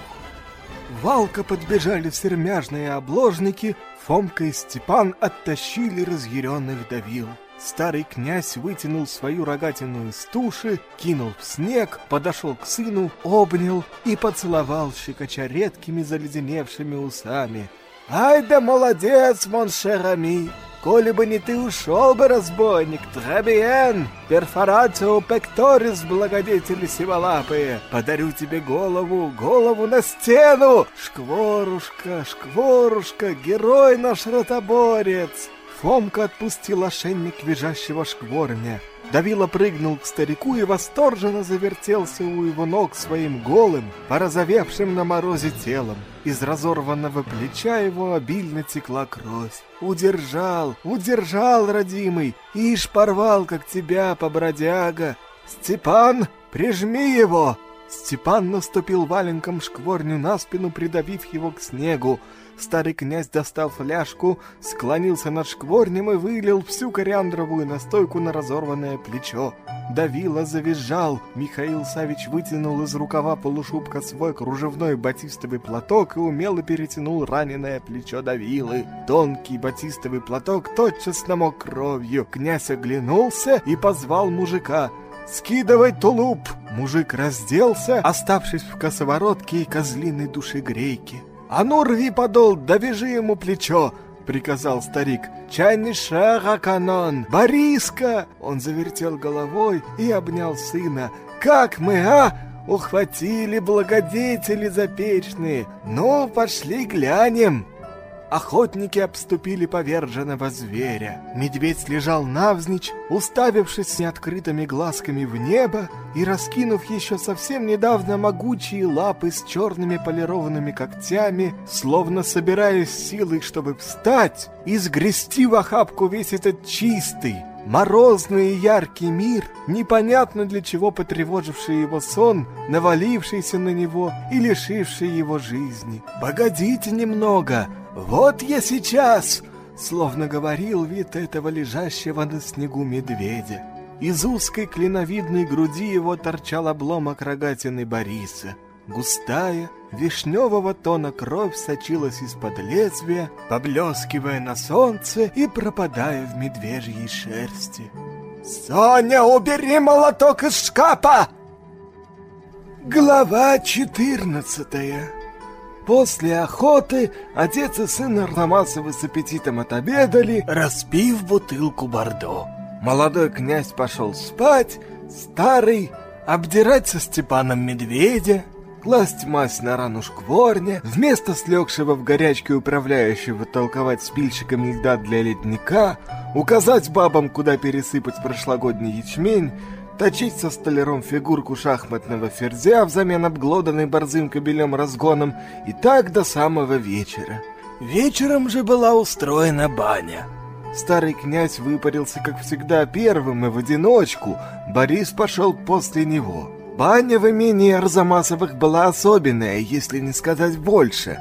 Speaker 7: Валка подбежали сермяжные обложники, Фомка и Степан оттащили разъяренных давил. Старый князь вытянул свою рогатину из туши, кинул в снег, подошел к сыну, обнял и поцеловал щекоча редкими заледеневшими усами. «Ай да молодец, Моншерами! Коли бы не ты ушел бы, разбойник, трабиен, перфорацио пекторис, благодетели сиволапые, подарю тебе голову, голову на стену, шкворушка, шкворушка, герой наш ротоборец!» Фомка отпустил ошейник визжащего шкворня. Давила прыгнул к старику и восторженно завертелся у его ног своим голым, порозовевшим на морозе телом. Из разорванного плеча его обильно текла кровь. «Удержал, удержал, родимый! Ишь порвал, как тебя, побродяга! Степан, прижми его!» Степан наступил валенком шкворню на спину, придавив его к снегу. Старый князь достал фляжку, склонился над шкворнем и вылил всю кориандровую настойку на разорванное плечо. Давила завизжал. Михаил Савич вытянул из рукава полушубка свой кружевной батистовый платок и умело перетянул раненое плечо Давилы. Тонкий батистовый платок тотчас намок кровью. Князь оглянулся и позвал мужика. «Скидывай тулуп!» Мужик разделся, оставшись в косоворотке и козлиной душегрейке. «А ну, рви подол, довяжи ему плечо!» — приказал старик. «Чайный шага, канон! Бориска!» Он завертел головой и обнял сына. «Как мы, а? Ухватили благодетели запечные! Ну, пошли глянем!» Охотники обступили поверженного зверя. Медведь лежал навзничь, уставившись с неоткрытыми глазками в небо и раскинув еще совсем недавно могучие лапы с черными полированными когтями, словно собираясь силой, чтобы встать и сгрести в охапку весь этот чистый, морозный и яркий мир, непонятно для чего потревоживший его сон, навалившийся на него и лишивший его жизни. «Погодите немного!» «Вот я сейчас!» Словно говорил вид этого лежащего на снегу медведя. Из узкой клиновидной груди его торчал обломок рогатины Бориса. Густая, вишневого тона кровь сочилась из-под лезвия, поблескивая на солнце и пропадая в медвежьей шерсти. «Соня, убери молоток из шкафа!» Глава четырнадцатая После охоты отец и сын Арнамасовы с аппетитом отобедали, распив бутылку бордо. Молодой князь пошел спать, старый обдирать со Степаном медведя, класть мазь на рану шкворня, вместо слегшего в горячке управляющего толковать спильщиками льда для ледника, указать бабам, куда пересыпать прошлогодний ячмень, точить со столяром фигурку шахматного ферзя взамен обглоданной борзым кобелем разгоном и так до самого вечера. Вечером же была устроена баня. Старый князь выпарился, как всегда, первым и в одиночку. Борис пошел после него. Баня в имении Арзамасовых была особенная, если не сказать больше.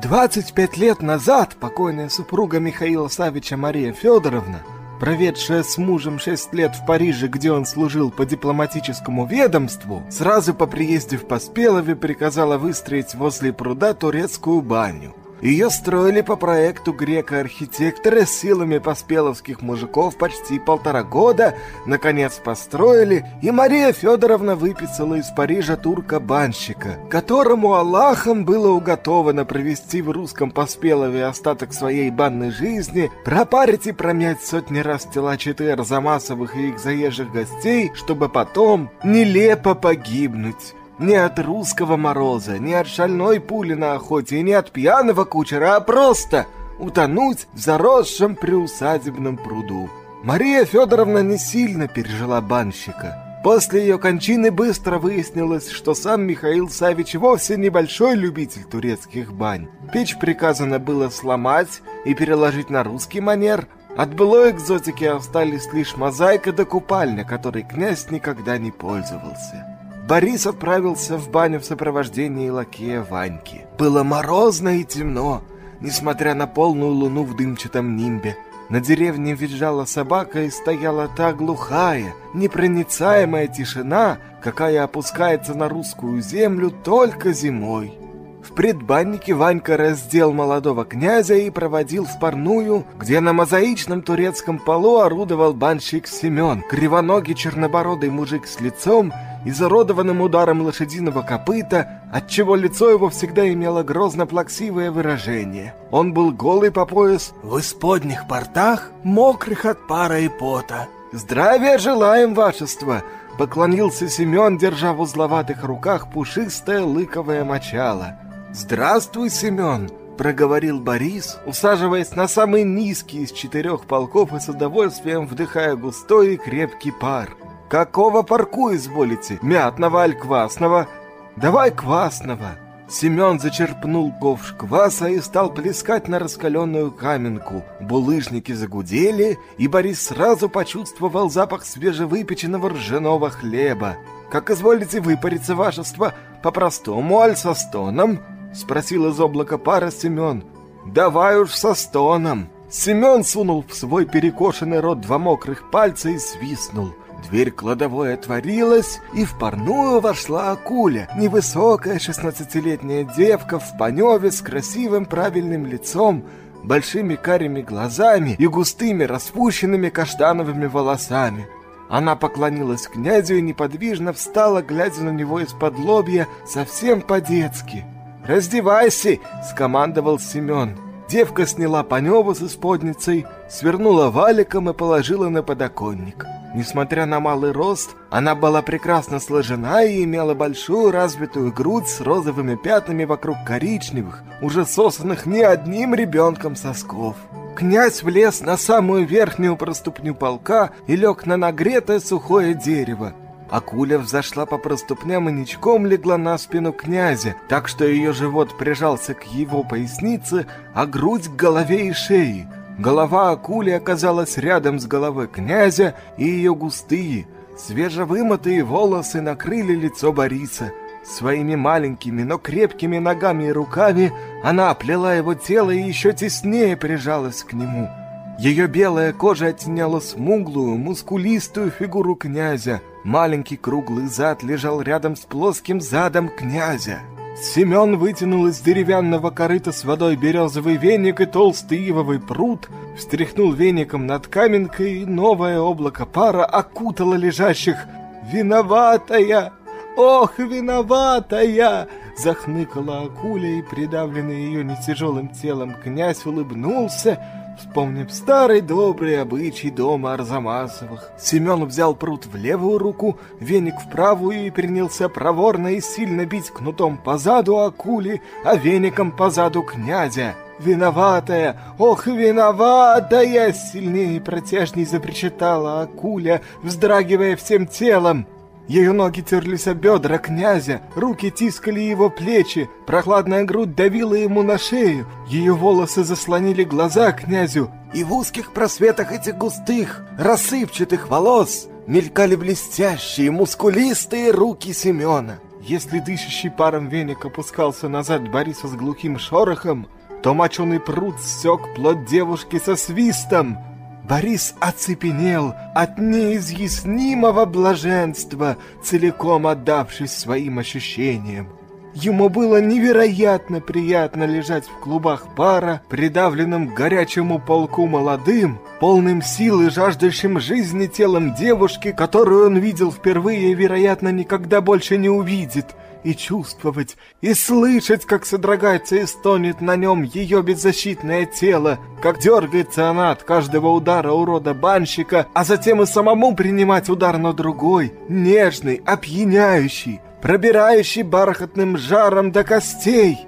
Speaker 7: 25 лет назад покойная супруга Михаила Савича Мария Федоровна проведшая с мужем шесть лет в Париже, где он служил по дипломатическому ведомству, сразу по приезде в Поспелове приказала выстроить возле пруда турецкую баню. Ее строили по проекту грека-архитектора с силами поспеловских мужиков почти полтора года, наконец построили, и Мария Федоровна выписала из Парижа турка-банщика, которому Аллахом было уготовано провести в русском Поспелове остаток своей банной жизни, пропарить и промять сотни раз тела четыре Арзамасовых и их заезжих гостей, чтобы потом нелепо погибнуть Не от русского мороза, не от шальной пули на охоте не от пьяного кучера, а просто утонуть в заросшем приусадебном пруду. Мария Федоровна не сильно пережила банщика. После ее кончины быстро выяснилось, что сам Михаил Савич вовсе небольшой любитель турецких бань. Печь приказано было сломать и переложить на русский манер. От былой экзотики остались лишь мозаика да купальня, которой князь никогда не пользовался. Борис отправился в баню в сопровождении лакея Ваньки. Было морозно и темно, несмотря на полную луну в дымчатом нимбе. На деревне визжала собака и стояла та глухая, непроницаемая тишина, какая опускается на русскую землю только зимой. В предбаннике Ванька раздел молодого князя и проводил в парную, где на мозаичном турецком полу орудовал банщик Семен, кривоногий чернобородый мужик с лицом, изуродованным ударом лошадиного копыта, отчего лицо его всегда имело грозно-плаксивое выражение. Он был голый по пояс, в исподних портах, мокрых от пара и пота. «Здравия желаем, вашество!» — поклонился Семен, держа в узловатых руках пушистое лыковое мочало. «Здравствуй, Семен!» — проговорил Борис, усаживаясь на самый низкий из четырех полков и с удовольствием вдыхая густой и крепкий пар. Какого парку изволите? Мятного аль квасного? Давай квасного. Семен зачерпнул ковш кваса и стал плескать на раскаленную каменку. Булыжники загудели, и Борис сразу почувствовал запах свежевыпеченного ржаного хлеба. «Как изволите выпариться, вашество, по-простому, аль со стоном?» — спросил из облака пара Семен. «Давай уж со стоном!» Семен сунул в свой перекошенный рот два мокрых пальца и свистнул. Дверь кладовой отворилась, и в парную вошла Акуля, невысокая шестнадцатилетняя девка в паневе с красивым правильным лицом, большими карими глазами и густыми распущенными каштановыми волосами. Она поклонилась князю и неподвижно встала, глядя на него из-под лобья, совсем по-детски. «Раздевайся!» — скомандовал Семен. Девка сняла паневу с исподницей, свернула валиком и положила на подоконник. Несмотря на малый рост, она была прекрасно сложена и имела большую развитую грудь с розовыми пятнами вокруг коричневых, уже сосанных не одним ребенком сосков. Князь влез на самую верхнюю проступню полка и лег на нагретое сухое дерево. Акуля взошла по проступням и ничком легла на спину князя, так что ее живот прижался к его пояснице, а грудь к голове и шее – Голова акули оказалась рядом с головой князя, и ее густые, свежевымытые волосы накрыли лицо Бориса. Своими маленькими, но крепкими ногами и руками она оплела его тело и еще теснее прижалась к нему. Ее белая кожа оттеняла смуглую, мускулистую фигуру князя. Маленький круглый зад лежал рядом с плоским задом князя. Семен вытянул из деревянного корыта с водой березовый веник и толстый ивовый пруд, встряхнул веником над каменкой, и новое облако пара окутало лежащих. «Виноватая! Ох, виноватая!» Захныкала акуля, и придавленный ее нетяжелым телом князь улыбнулся, вспомнив старый добрый обычай дома Арзамасовых. Семен взял пруд в левую руку, веник в правую и принялся проворно и сильно бить кнутом по заду акули, а веником по заду князя. «Виноватая! Ох, виноватая!» Сильнее и протяжней запричитала акуля, вздрагивая всем телом. Ее ноги терлись о бедра князя, руки тискали его плечи, прохладная грудь давила ему на шею, ее волосы заслонили глаза князю, и в узких просветах этих густых, рассыпчатых волос мелькали блестящие, мускулистые руки Семена. Если дышащий паром веник опускался назад Бориса с глухим шорохом, то моченый пруд ссек плод девушки со свистом — Борис оцепенел от неизъяснимого блаженства, целиком отдавшись своим ощущениям. Ему было невероятно приятно лежать в клубах пара, придавленным к горячему полку молодым, полным сил и жаждущим жизни телом девушки, которую он видел впервые и, вероятно, никогда больше не увидит — и чувствовать, и слышать, как содрогается и стонет на нем ее беззащитное тело, как дергается она от каждого удара урода-банщика, а затем и самому принимать удар на другой, нежный, опьяняющий, пробирающий бархатным жаром до костей.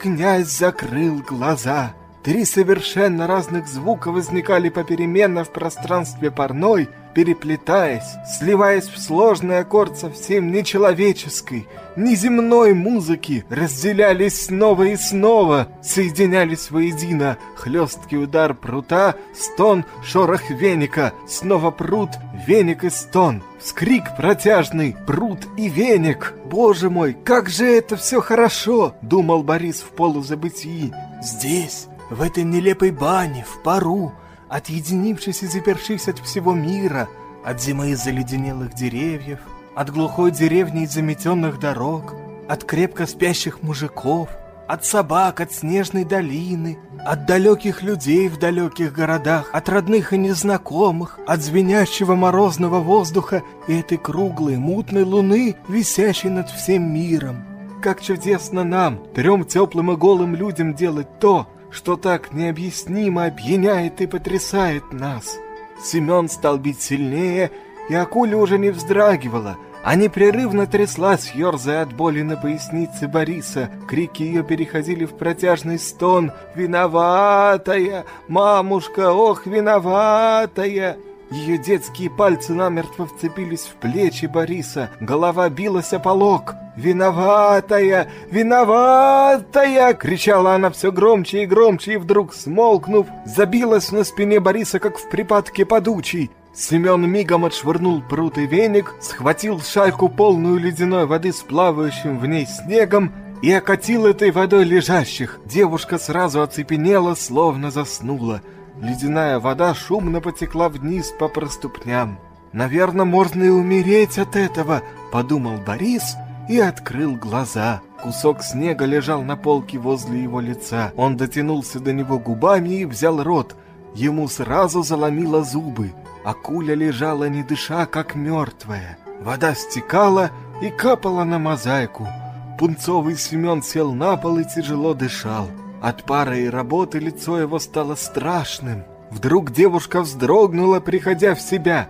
Speaker 7: Князь закрыл глаза. Три совершенно разных звука возникали попеременно в пространстве парной, переплетаясь, сливаясь в сложный аккорд совсем нечеловеческой, неземной музыки, разделялись снова и снова, соединялись воедино. Хлесткий удар прута, стон, шорох веника, снова прут, веник и стон. Вскрик протяжный, прут и веник. Боже мой, как же это все хорошо, думал Борис в полузабытии. Здесь, в этой нелепой бане, в пару, отъединившись и запершись от всего мира, от зимы заледенелых деревьев, от глухой деревни и заметенных дорог, от крепко спящих мужиков, от собак, от снежной долины, от далеких людей в далеких городах, от родных и незнакомых, от звенящего морозного воздуха и этой круглой, мутной луны, висящей над всем миром. Как чудесно нам, трем теплым и голым людям, делать то, что так необъяснимо опьяняет и потрясает нас. Семен стал бить сильнее, и акуля уже не вздрагивала, а непрерывно тряслась, ерзая от боли на пояснице Бориса. Крики ее переходили в протяжный стон «Виноватая! Мамушка, ох, виноватая!» Ее детские пальцы намертво вцепились в плечи Бориса. Голова билась о полок. «Виноватая! Виноватая!» Кричала она все громче и громче, и вдруг, смолкнув, забилась на спине Бориса, как в припадке подучий. Семен мигом отшвырнул прут и веник, схватил шайку полную ледяной воды с плавающим в ней снегом и окатил этой водой лежащих. Девушка сразу оцепенела, словно заснула. Ледяная вода шумно потекла вниз по проступням. «Наверное, можно и умереть от этого», — подумал Борис и открыл глаза. Кусок снега лежал на полке возле его лица. Он дотянулся до него губами и взял рот. Ему сразу заломило зубы. Акуля лежала не дыша, как мертвая. Вода стекала и капала на мозаику. Пунцовый Семен сел на пол и тяжело дышал. От пары и работы лицо его стало страшным. Вдруг девушка вздрогнула, приходя в себя.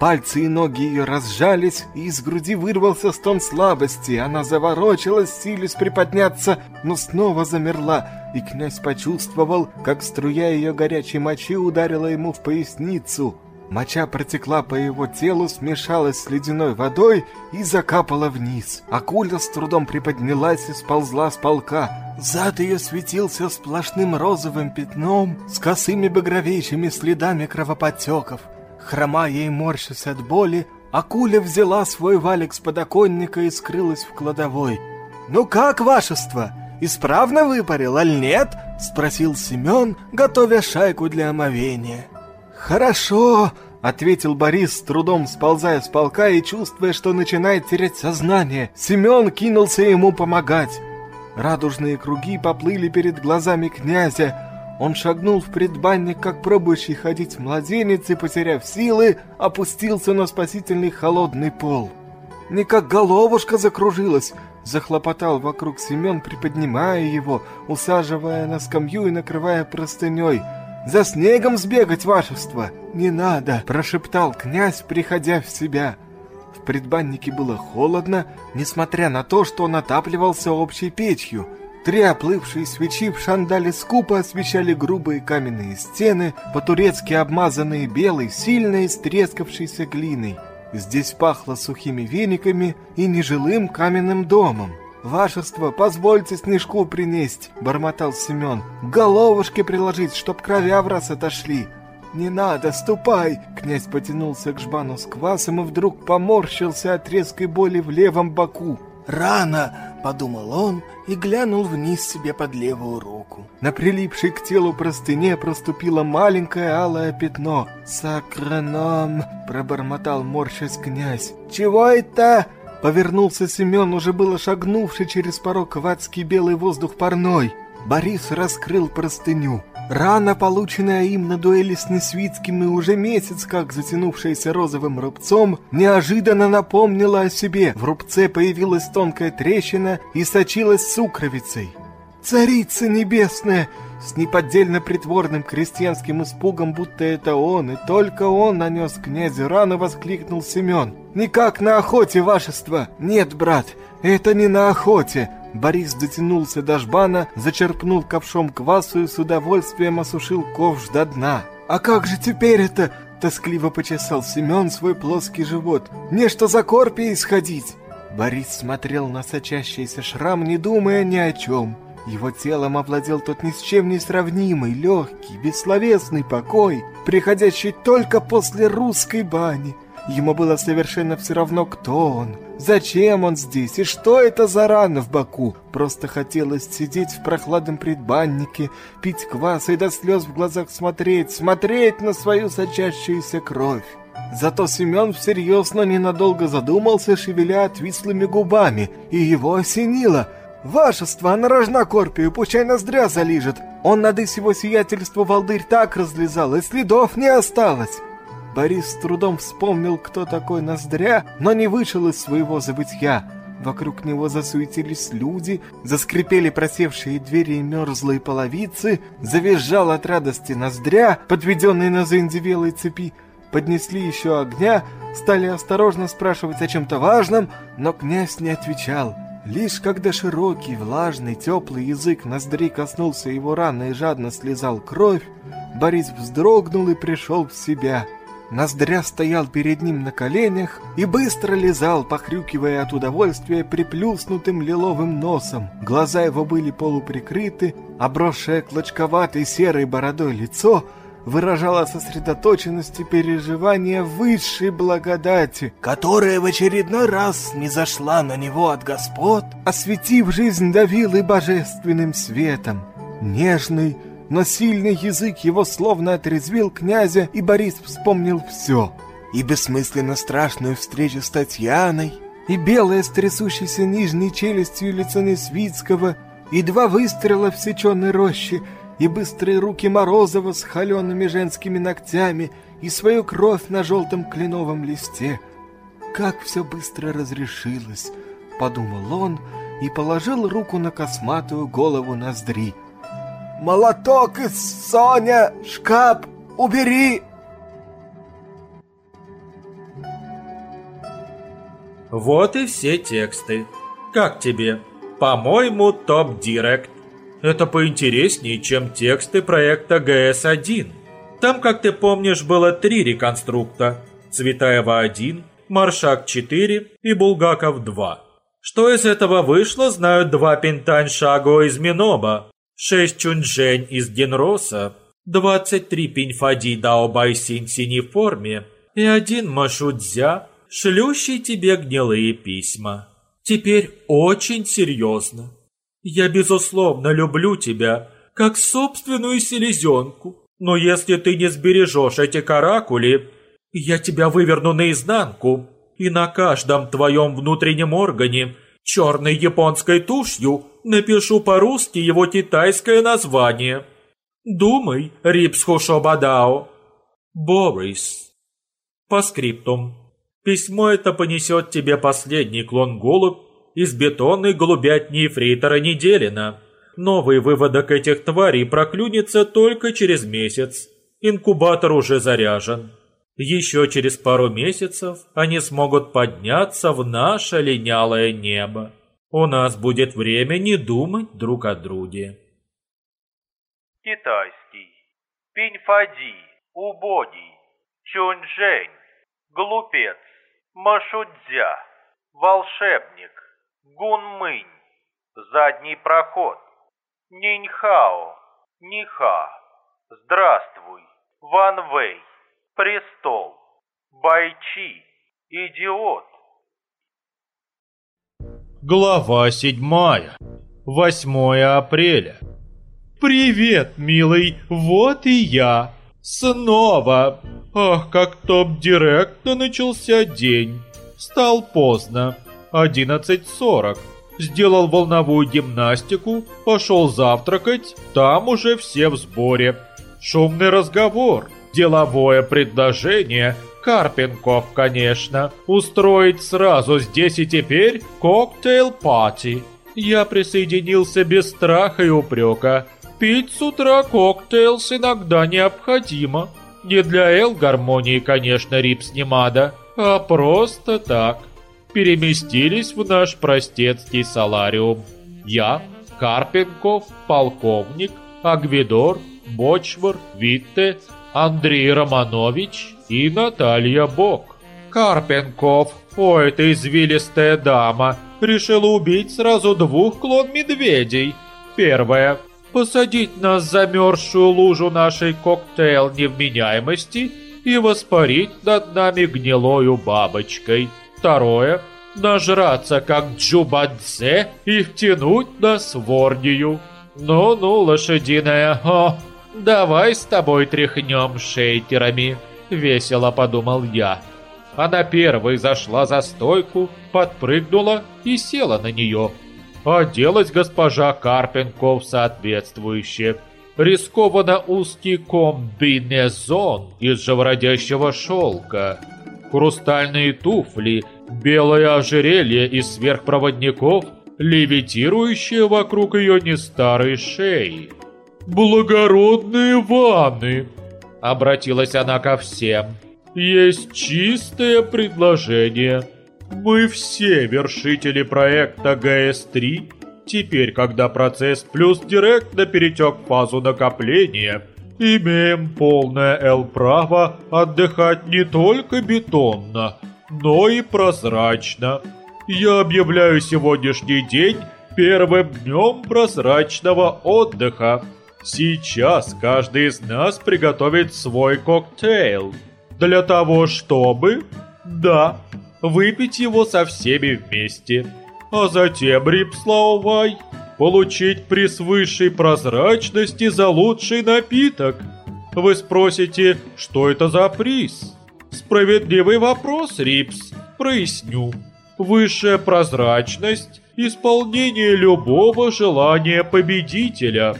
Speaker 7: Пальцы и ноги ее разжались, и из груди вырвался стон слабости. Она заворочилась, силясь приподняться, но снова замерла, и князь почувствовал, как струя ее горячей мочи ударила ему в поясницу. Моча протекла по его телу, смешалась с ледяной водой и закапала вниз. Акуля с трудом приподнялась и сползла с полка. Зад ее светился сплошным розовым пятном с косыми багровейшими следами кровоподтеков. Хромая и морщась от боли, акуля взяла свой валик с подоконника и скрылась в кладовой. «Ну как, вашество, исправно выпарил, аль нет?» — спросил Семен, готовя шайку для омовения. «Хорошо», — ответил Борис, с трудом сползая с полка и чувствуя, что начинает терять сознание. Семен кинулся ему помогать. Радужные круги поплыли перед глазами князя. Он шагнул в предбанник, как пробующий ходить младенец, и, потеряв силы, опустился на спасительный холодный пол. Не как головушка закружилась, захлопотал вокруг Семен, приподнимая его, усаживая на скамью и накрывая простыней — за снегом сбегать, вашество!» «Не надо!» – прошептал князь, приходя в себя. Предбаннике было холодно, несмотря на то, что он отапливался общей печью. Три оплывшие свечи в шандале скупо освещали грубые каменные стены, по-турецки обмазанные белой, сильно истрескавшейся глиной. Здесь пахло сухими вениками и нежилым каменным домом. «Вашество, позвольте снежку принесть», — бормотал Семен. «Головушки приложить, чтоб кровя в раз отошли». «Не надо, ступай!» Князь потянулся к жбану с квасом и вдруг поморщился от резкой боли в левом боку. «Рано!» — подумал он и глянул вниз себе под левую руку. На прилипшей к телу простыне проступило маленькое алое пятно. «Сакраном!» — пробормотал морщась князь. «Чего это?» Повернулся Семен, уже было шагнувший через порог в адский белый воздух парной. Борис раскрыл простыню. Рана, полученная им на дуэли с Несвицким и уже месяц как затянувшаяся розовым рубцом, неожиданно напомнила о себе. В рубце появилась тонкая трещина и сочилась сукровицей. Царица небесная!» С неподдельно притворным крестьянским испугом, будто это он, и только он нанес князю рану, воскликнул Семен. «Никак на охоте, вашество!» «Нет, брат, это не на охоте!» Борис дотянулся до жбана, зачерпнул ковшом квасу и с удовольствием осушил ковш до дна. «А как же теперь это?» Тоскливо почесал Семен свой плоский живот. «Мне что за корпией сходить?» Борис смотрел на сочащийся шрам, не думая ни о чем. Его телом овладел тот ни с чем не сравнимый, легкий, бессловесный покой, приходящий только после русской бани. Ему было совершенно все равно, кто он, зачем он здесь и что это за рана в боку. Просто хотелось сидеть в прохладном предбаннике, пить квас и до слез в глазах смотреть, смотреть на свою сочащуюся кровь. Зато Семен всерьез, но ненадолго задумался, шевеля отвислыми губами, и его осенило — «Вашество, она рожна Корпию, пучай ноздря залижет. Он нады всего сиятельства волдырь так разлезал, и следов не осталось». Борис с трудом вспомнил, кто такой ноздря, но не вышел из своего забытья. Вокруг него засуетились люди, заскрипели просевшие двери и мерзлые половицы, завизжал от радости ноздря, подведенный на заиндевелой цепи. Поднесли еще огня, стали осторожно спрашивать о чем-то важном, но князь не отвечал. Лишь когда широкий, влажный, теплый язык ноздри коснулся его раны и жадно слезал кровь, Борис вздрогнул и пришел в себя. Ноздря стоял перед ним на коленях и быстро лизал, похрюкивая от удовольствия приплюснутым лиловым носом. Глаза его были полуприкрыты, обросшее клочковатой серой бородой лицо — выражала сосредоточенность и переживание высшей благодати, которая в очередной раз не зашла на него от господ, осветив жизнь давилой божественным светом. Нежный, но сильный язык его словно отрезвил князя, и Борис вспомнил все. И бессмысленно страшную встречу с Татьяной, и белое с трясущейся нижней челюстью лицо Несвицкого, и два выстрела в сеченой роще — и быстрые руки Морозова с холеными женскими ногтями, и свою кровь на желтом кленовом листе. Как все быстро разрешилось, подумал он и положил руку на косматую голову ноздри. «Молоток из Соня! Шкаф! Убери!»
Speaker 1: Вот и все тексты. Как тебе? По-моему, top-direct. Это поинтереснее, чем тексты проекта ГС-1. Там, как ты помнишь, было три реконструкта. Цветаева-1, Маршак-4 и Булгаков-2. Что из этого вышло, знают два Пентань Шаго из Миноба, шесть Чунжень из Генроса, 23 Пиньфади Дао Байсин синей форме и один Машудзя, шлющий тебе гнилые письма. Теперь очень серьезно. Я, безусловно, люблю тебя, как собственную селезенку. Но если ты не сбережешь эти каракули, я тебя выверну наизнанку, и на каждом твоем внутреннем органе черной японской тушью напишу по-русски его китайское название. Думай, Рипсхушобадао. Борис. По скриптум. Письмо это понесет тебе последний клон голубь из бетонной голубятни фрейтора Неделина. Новый выводок этих тварей проклюнется только через месяц. Инкубатор уже заряжен. Еще через пару месяцев они смогут подняться в наше линялое небо. У нас будет время не думать друг о друге.
Speaker 10: Китайский. Пиньфади. Убогий. Чунжень. Глупец. Машудзя. Волшебник. Гунмынь. Задний проход. Ниньхао. Ниха. Здравствуй. Ван Вэй. Престол. Байчи. Идиот.
Speaker 1: Глава седьмая. 8 апреля. Привет, милый, вот и я. Снова. Ах, как топ-директно начался день. Стал поздно. 11.40. Сделал волновую гимнастику, пошел завтракать, там уже все в сборе. Шумный разговор, деловое предложение, Карпенков, конечно. Устроить сразу здесь и теперь cocktail-party. Я присоединился без страха и упрека. Пить с утра cocktails иногда необходимо. Не для L-гармонии, конечно, Рипс 你妈的, а просто так. Переместились в наш простецкий солариум. Я, Карпенков, полковник, Агвидор, Бочвар, Витте, Андрей Романович и Наталья Бок. Карпенков, о, эта извилистая дама, решила убить сразу двух клон медведей. Первое. Посадить нас в замерзшую лужу нашей коктейл невменяемости и воспарить над нами гнилою бабочкой. Второе. Нажраться, как джубадзе, и втянуть нас в ордию. Ну-ну, лошадиная, о, давай с тобой тряхнем шейтерами, весело подумал я. Она первой зашла за стойку, подпрыгнула и села на нее. Оделась госпожа Карпенков соответствующе. Рискованно узкий комбинезон из живородящего шелка. Хрустальные туфли, белое ожерелье из сверхпроводников, левитирующие вокруг ее нестарой шеи. «Благородные ванны!» — обратилась она ко всем. Есть чистое предложение. Мы все вершители проекта ГС-3. Теперь, когда процесс плюс директно перетек в фазу накопления, имеем полное L-право отдыхать не только бетонно, но и прозрачно. Я объявляю сегодняшний день первым днем прозрачного отдыха. Сейчас каждый из нас приготовит свой коктейль. Для того, чтобы... Да, выпить его со всеми вместе. А затем, Рипслаувай, получить приз высшей прозрачности за лучший напиток. Вы спросите, что это за приз? Справедливый вопрос, Рипс. Проясню. Высшая прозрачность – исполнение любого желания победителя.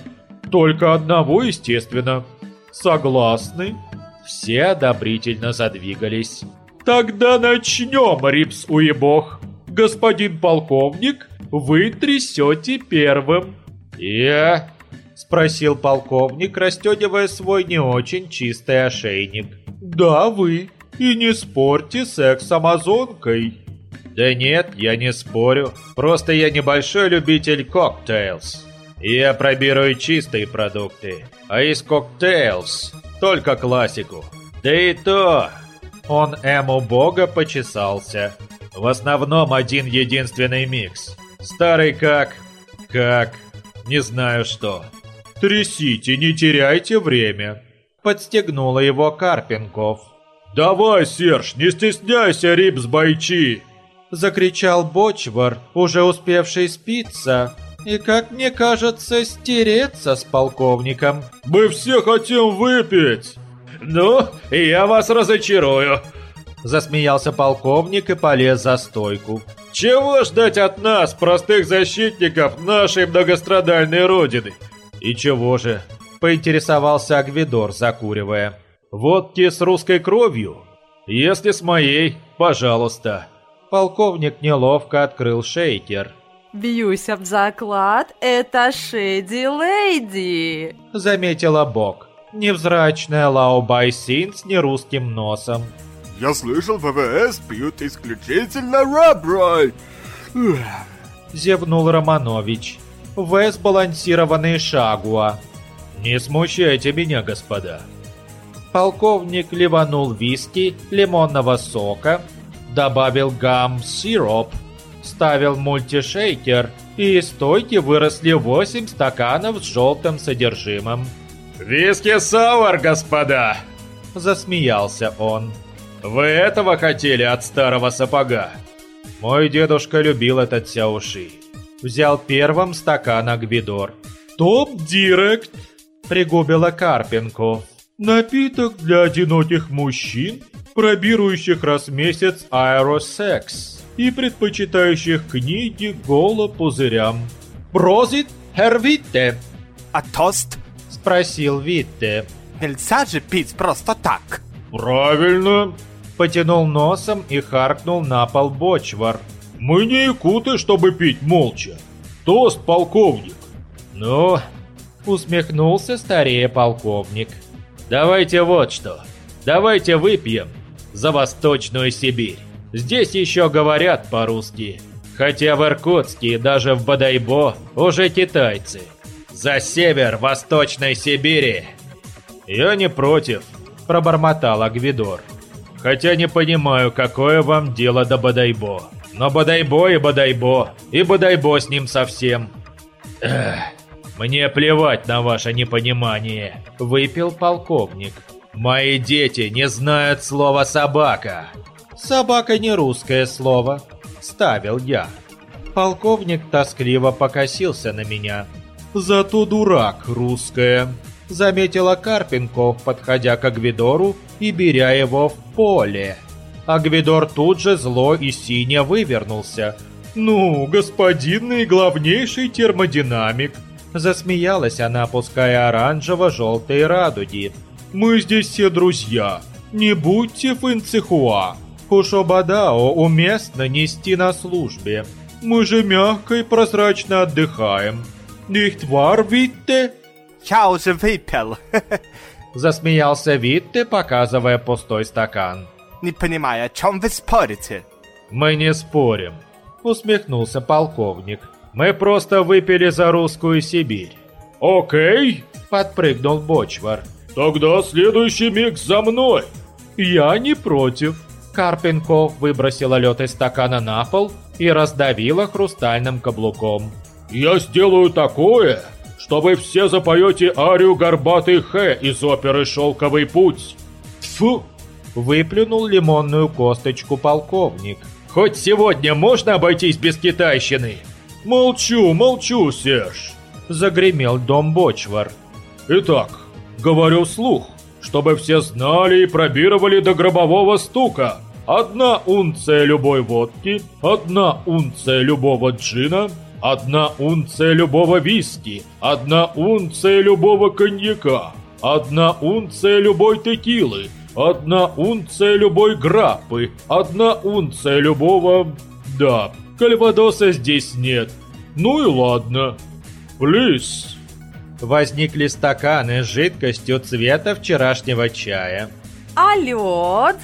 Speaker 1: Только одного, естественно. Согласны? Все одобрительно задвигались. «Тогда начнем, Рипс Уебох. Господин полковник, вы трясете первым». «Я?» – спросил полковник, расстегивая свой не очень чистый ошейник. «Да, вы. И не спорьте с экс-амазонкой». «Да нет, я не спорю. Просто я небольшой любитель cocktails. Я пробираю чистые продукты. А из cocktails только классику. Да и то, он Эму Бога почесался. В основном один единственный микс. Старый как... как... не знаю что. Трясите, не теряйте время. Подстегнула его Карпенков. «Давай, Серж, не стесняйся, Рипс Байчи!» Закричал Бочвар, уже успевший спиться, и, как мне кажется, стереться с полковником.
Speaker 11: «Мы все хотим выпить!»
Speaker 12: «Ну, я вас разочарую!» Засмеялся полковник и полез за стойку.
Speaker 11: «Чего ждать от нас, простых защитников нашей многострадальной родины?»
Speaker 12: «И чего же?» Поинтересовался Агвидор, закуривая. «Водки с русской кровью? Если с моей, пожалуйста». Полковник неловко открыл шейкер.
Speaker 13: «Бьюсь об заклад, это Шеди Лейди!»
Speaker 1: Заметила Бог. Невзрачная Лао Байсин с нерусским носом.
Speaker 7: Я слышал, ВВС пьют исключительно раброй.
Speaker 1: Зевнул Романович. В сбалансированный шагуа.
Speaker 12: Не смущайте меня, господа.
Speaker 1: Полковник ливанул виски, лимонного сока, добавил гам-сироп ставил мультишейкер, и из стойки выросли 8 стаканов с желтым содержимым.
Speaker 12: «Whisky sour, господа!»
Speaker 1: Засмеялся он.
Speaker 12: «Вы этого хотели от старого сапога?» Мой дедушка любил этот сяуши.
Speaker 1: Взял первым стакан Агвидор. «Top-direct!» Пригубила Карпенко. «Напиток для одиноких мужчин, пробирующих раз в месяц аэросекс» и предпочитающих книги голопузырям. «Прозит, Herr Витте!»
Speaker 14: «А тост?»
Speaker 1: – спросил Витте.
Speaker 14: «Нельзя же пить просто так!»
Speaker 11: «Правильно!»
Speaker 1: – потянул носом и харкнул на пол Бочвар.
Speaker 11: «Мы не якуты, чтобы пить молча.
Speaker 2: тост, полковник.
Speaker 1: Ну, усмехнулся старее полковник. Давайте вот что. Давайте выпьем за Восточную Сибирь. Здесь еще говорят по-русски. Хотя в Иркутске и даже в Бадайбо уже китайцы. За север Восточной Сибири. Я не против, пробормотал Агвидор. Хотя не понимаю, какое вам дело до Бадайбо. Но Бадайбо и Бадайбо, и Бадайбо с ним совсем. Эх, мне плевать на ваше непонимание, выпил полковник. Мои дети не знают слова «собака». Собака не русское слово, ставил я. Полковник тоскливо покосился на меня. Зато дурак русское, заметила Карпенков, подходя к Агвидору и беря его в поле. Агвидор тут же зло и сине вывернулся. «Ну, господин наиглавнейший термодинамик!» Засмеялась она, опуская оранжево-желтые радуги. «Мы здесь все друзья. Не будьте фэнцихуа. Хушобадао уместно нести на службе. Мы же мягко и прозрачно отдыхаем. Нихтвар, Витте?»
Speaker 15: Я уже выпил.
Speaker 1: Засмеялся Витте, показывая пустой стакан.
Speaker 15: Не понимаю, о чем вы спорите?
Speaker 1: Мы не спорим. Усмехнулся полковник. Мы просто выпили за русскую Сибирь.
Speaker 2: Окей,
Speaker 1: Подпрыгнул Бочвар.
Speaker 2: тогда следующий микс за мной.
Speaker 1: Я не против. Карпенков выбросила лед из стакана на пол и раздавила хрустальным каблуком.
Speaker 2: Я сделаю такое, что вы все запоете арию «Горбатый Хэ» из оперы «Шелковый путь». Тьфу!
Speaker 1: Выплюнул лимонную косточку полковник. Хоть сегодня можно обойтись без китайщины?
Speaker 2: Молчу, молчу, Серж.
Speaker 1: Загремел дом Бочвар.
Speaker 2: Итак, говорю вслух, чтобы все знали и пробировали до гробового стука. Одна унция любой водки, одна унция любого джина, одна унция любого виски, одна унция любого коньяка, одна унция любой текилы, одна унция любой граппы, одна унция любого... Да, кальвадоса здесь нет. Ну и ладно. Плиз.
Speaker 1: Возникли стаканы с жидкостью цвета вчерашнего чая.
Speaker 13: А лед?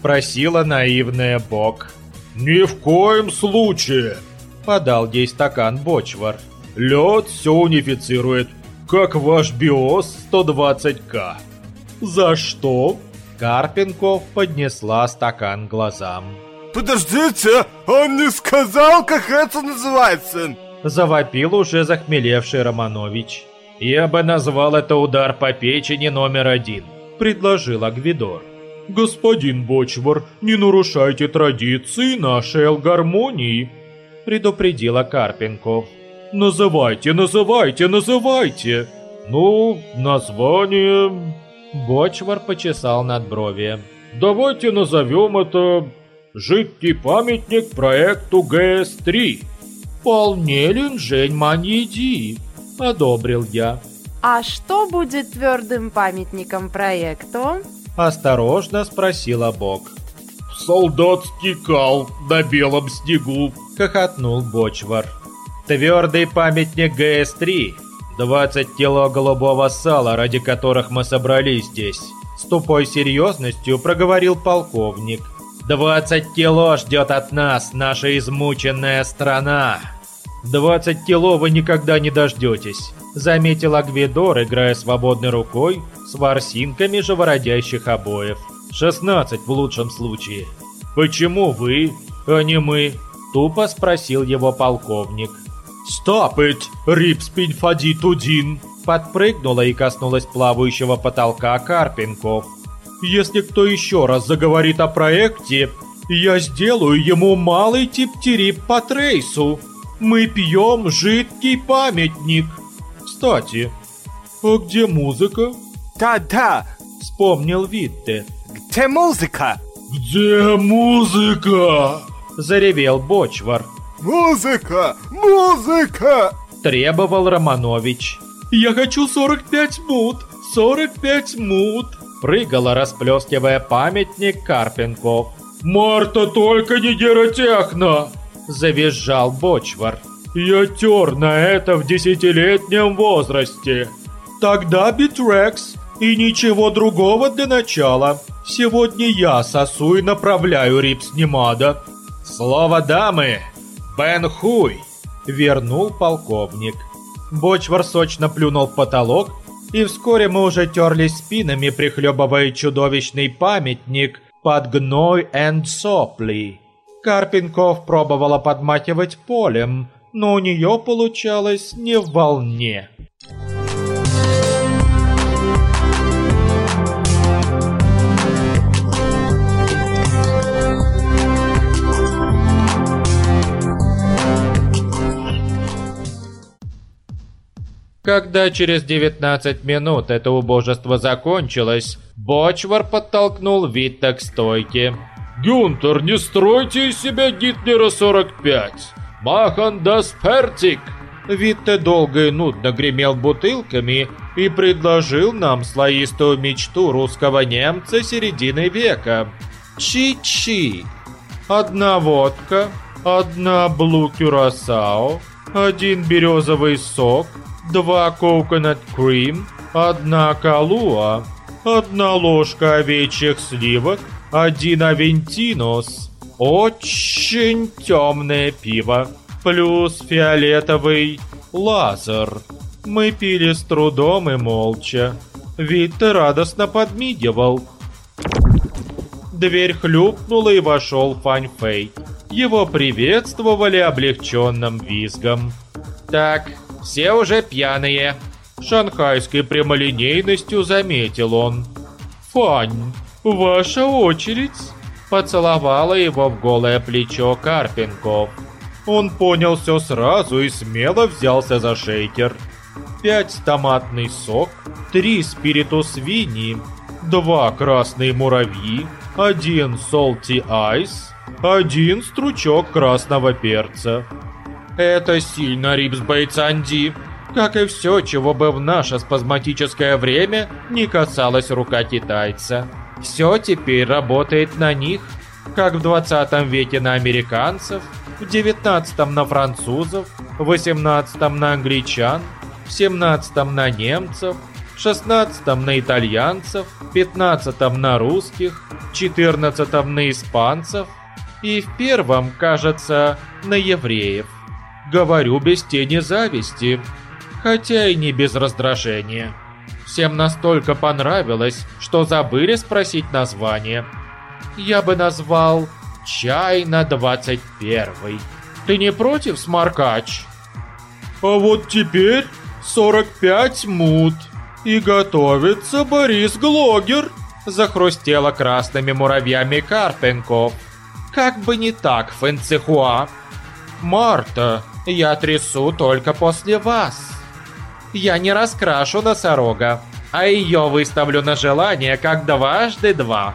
Speaker 1: Спросила наивная Бог.
Speaker 2: Ни в коем случае.
Speaker 1: Подал ей стакан Бочвар.
Speaker 2: Лед все унифицирует, как ваш биос 120к.
Speaker 1: За что? Карпенков поднесла стакан глазам.
Speaker 9: Подождите, он не сказал, как это называется.
Speaker 1: Завопил уже захмелевший Романович. Я бы назвал это удар по печени номер один, предложил Агвидор.
Speaker 2: Господин Бочвар, не нарушайте традиции нашей алгармонии,
Speaker 1: предупредила Карпенков.
Speaker 2: Называйте, называйте, называйте. Ну, название...
Speaker 1: Бочвар почесал над брови.
Speaker 2: Давайте назовем это «Жидкий памятник проекту ГС-3».
Speaker 1: «Вполне линжень маньеди», — одобрил я.
Speaker 13: А что будет твердым памятником проекту?
Speaker 1: Осторожно спросила Бог.
Speaker 2: «Солдатский кал на белом снегу», —
Speaker 1: хохотнул Бочвар. «Твердый памятник ГС-3. 20 кило голубого сала, ради которых мы собрались здесь». С тупой серьезностью проговорил полковник. «20 кило ждет от нас наша измученная страна!» «20 кило вы никогда не дождетесь», — заметил Агвидор, играя свободной рукой с ворсинками живородящих обоев. «16 в лучшем случае». «Почему вы, а не мы?» — тупо спросил его полковник.
Speaker 2: «Stop it, Рипспинфади Тудин!»
Speaker 1: Подпрыгнула и коснулась плавающего потолка Карпенков.
Speaker 2: «Если кто еще раз заговорит о проекте, я сделаю ему малый тип-тирип по трейсу. Мы пьем жидкий памятник. Кстати, а где музыка?»
Speaker 15: Да-да,
Speaker 1: Вспомнил Витте.
Speaker 15: где музыка?
Speaker 2: «Где музыка?»
Speaker 1: Заревел Бочвар.
Speaker 9: Музыка! Музыка!
Speaker 1: Требовал Романович.
Speaker 2: «Я хочу 45 мут! 45 мут!»
Speaker 1: Прыгала, расплескивая памятник Карпенков.
Speaker 2: «Марта, только не геротехно!»
Speaker 1: Завизжал Бочвар.
Speaker 16: Я тер на это в десятилетнем возрасте.
Speaker 1: Тогда Битрекс. И ничего другого для начала. Сегодня я сосу и направляю Рипс Немада.
Speaker 17: Слово дамы. Бен Хуй.
Speaker 1: Вернул полковник. Бочвар сочно плюнул в потолок, и вскоре мы уже терлись спинами, прихлебывая чудовищный памятник под гной энд сопли. Карпенков пробовала подмахивать полем, но у нее получалось не в волне. Когда через 19 минут это убожество закончилось, Бочвар подтолкнул Витта к стойке.
Speaker 16: «Гюнтер, не стройте из себя Гитлера 45! Махан дас фертик!»
Speaker 1: Витте долго и нудно гремел бутылками и предложил нам слоистую мечту русского немца середины века. Чи-чи. Одна водка, одна блу один березовый сок, два коуконат крем, одна калуа, одна ложка овечьих сливок, один авентинос, очень темное пиво, плюс фиолетовый лазер. Мы пили с трудом и молча. Витте радостно подмигивал. Дверь хлюпнула и вошел Фань Фэй. Его приветствовали облегченным визгом. «Так, все уже пьяные», — шанхайской прямолинейностью заметил он. «Фань, ваша очередь?» Поцеловала его в голое плечо Карпенков. Он понял все сразу и смело взялся за шейкер. Пять томатный сок, три спиритус вини, два красные муравьи, один солти айс, один стручок красного перца. Это сильно, Рипс Бейтсанди. Как и все, чего бы в наше спазматическое время не касалась рука китайца. Все теперь работает на них, как в 20 веке на американцев, в 19 на французов, в 18 на англичан, в 17 на немцев, в 16 на итальянцев, в 15 на русских, в 14 на испанцев и в первом, кажется, на евреев. Говорю без тени зависти, хотя и не без раздражения. Всем настолько понравилось, что забыли спросить название. Я бы назвал «Чай на 21 Ты не против, Смаркач? А вот теперь 45 мут. И готовится Борис Глогер. Захрустела красными муравьями Карпенков. Как бы не так, Фэнцехуа. Марта, я трясу только после вас. Я не раскрашу носорога, а ее выставлю на желание как дважды два.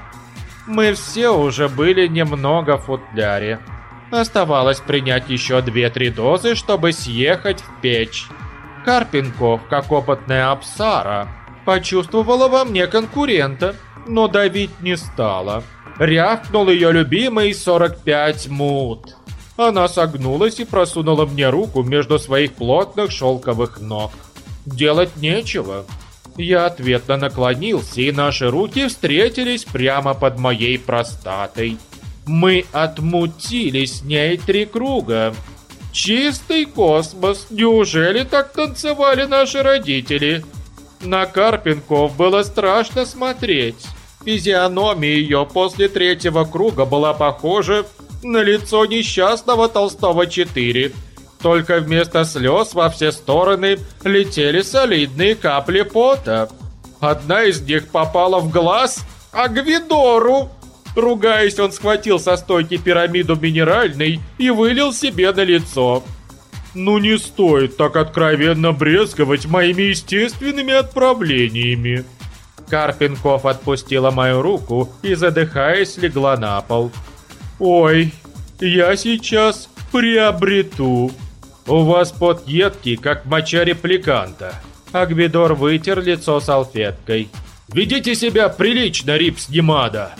Speaker 1: Мы все уже были немного в футляре. Оставалось принять еще две-три дозы, чтобы съехать в печь. Карпенков, как опытная абсара, почувствовала во мне конкурента, но давить не стала. Рявкнул ее любимый 45 мут. Она согнулась и просунула мне руку между своих плотных шелковых ног. Делать нечего. Я ответно наклонился, и наши руки встретились прямо под моей простатой. Мы отмутили с ней три круга. Чистый космос, неужели так танцевали наши родители? На Карпенков было страшно смотреть. Физиономия ее после третьего круга была похожа на лицо несчастного Толстого 4. Только вместо слез во все стороны летели солидные капли пота. Одна из них попала в глаз Агвидору. Ругаясь, он схватил со стойки пирамиду минеральной и вылил себе на лицо. Ну не стоит так откровенно брезговать моими естественными отправлениями. Карпенков отпустила мою руку и, задыхаясь, легла на пол. «Ой, я сейчас приобрету». «У вас пот едкий, как моча репликанта». Агвидор вытер лицо салфеткой. «Ведите себя прилично, Рипс Немада!»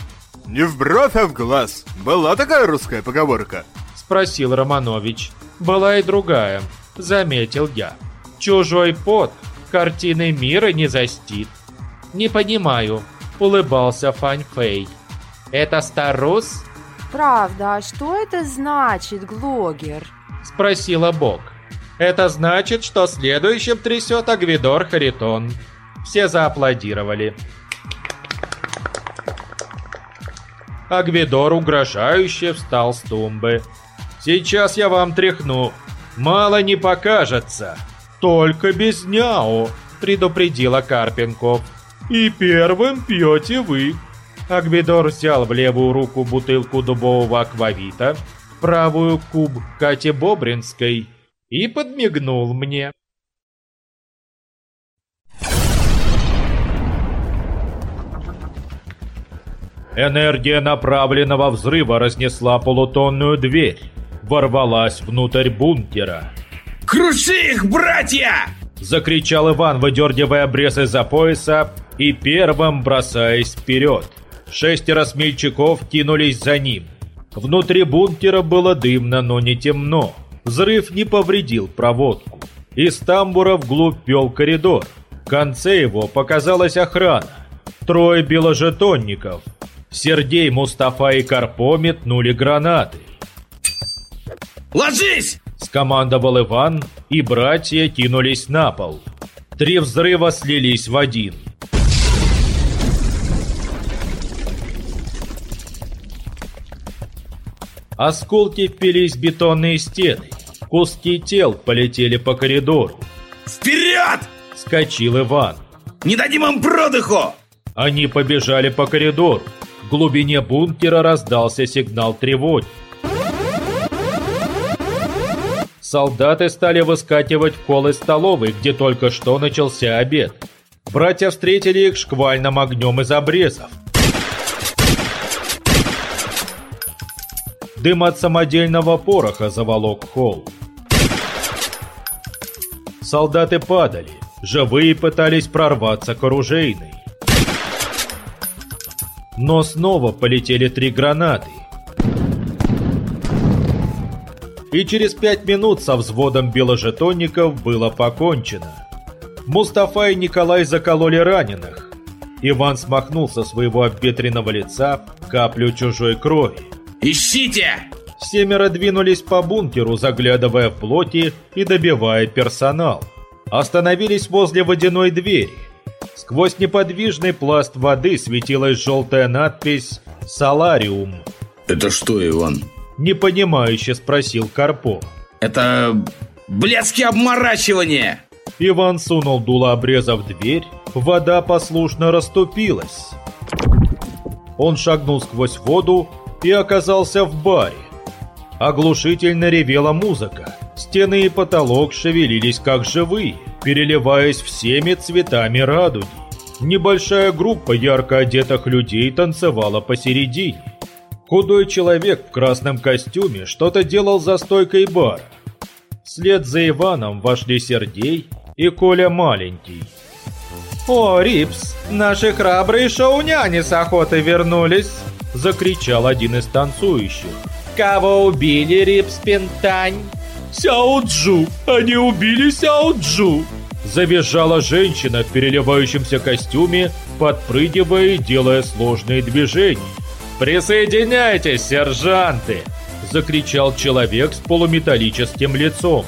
Speaker 7: «Не в бровь, а в глаз. Была такая русская поговорка?»
Speaker 1: Спросил Романович. была и другая, заметил я. Чужой пот картины мира не застит. Не понимаю, улыбался Фань Фэй. Это Старус?
Speaker 13: Правда, а что это значит, Глогер?
Speaker 1: Спросила Бог. Это значит, что следующим трясет Агвидор Харитон. Все зааплодировали. Агвидор угрожающе встал с тумбы. «Сейчас я вам тряхну. Мало не покажется. Только без няо», — предупредила Карпенков. «И первым пьете вы». Агвидор взял в левую руку бутылку дубового аквавита, правую куб Кати Бобринской и подмигнул мне. Энергия направленного взрыва разнесла полутонную дверь, ворвалась внутрь бункера.
Speaker 18: «Круши их, братья!»
Speaker 1: Закричал Иван, выдергивая обрез из-за пояса и первым бросаясь вперед. Шестеро смельчаков кинулись за ним. Внутри бункера было дымно, но не темно. Взрыв не повредил проводку. Из тамбура вглубь вел коридор. В конце его показалась охрана. Трое беложетонников. Сергей, Мустафа и Карпо метнули гранаты.
Speaker 18: «Ложись!»
Speaker 1: – скомандовал Иван, и братья кинулись на пол. Три взрыва слились в один. Осколки впились в бетонные стены. Куски тел полетели по коридору.
Speaker 18: «Вперед!»
Speaker 1: – скочил Иван.
Speaker 18: «Не дадим им продыху!»
Speaker 1: Они побежали по коридору. В глубине бункера раздался сигнал тревоги. Солдаты стали выскакивать в холлы столовой, где только что начался обед. Братья встретили их шквальным огнем из обрезов. Дым от самодельного пороха заволок холл. Солдаты падали, живые пытались прорваться к оружейной. Но снова полетели три гранаты. И через пять минут со взводом беложетонников было покончено. Мустафа и Николай закололи раненых. Иван смахнул со своего обветренного лица каплю чужой крови.
Speaker 18: «Ищите!»
Speaker 1: Семеро двинулись по бункеру, заглядывая в плоти и добивая персонал. Остановились возле водяной двери. Сквозь неподвижный пласт воды светилась желтая надпись «Солариум».
Speaker 18: «Это что, Иван?»
Speaker 1: Непонимающе спросил Карпо.
Speaker 18: «Это блядские обморачивания!»
Speaker 1: Иван сунул дуло обреза в дверь, вода послушно расступилась. Он шагнул сквозь воду и оказался в баре. Оглушительно ревела музыка. Стены и потолок шевелились как живые, переливаясь всеми цветами радуги. Небольшая группа ярко одетых людей танцевала посередине. Худой человек в красном костюме что-то делал за стойкой бара. Вслед за Иваном вошли Сергей и Коля Маленький. «О, Рипс, наши храбрые шоуняне с охоты вернулись!» Закричал один из танцующих. «Кого убили, Рипс Пентань?» «Сяо Джу! Они убили Сяо Джу!» Завизжала женщина в переливающемся костюме, подпрыгивая и делая сложные движения. «Присоединяйтесь, сержанты!» Закричал человек с полуметаллическим лицом.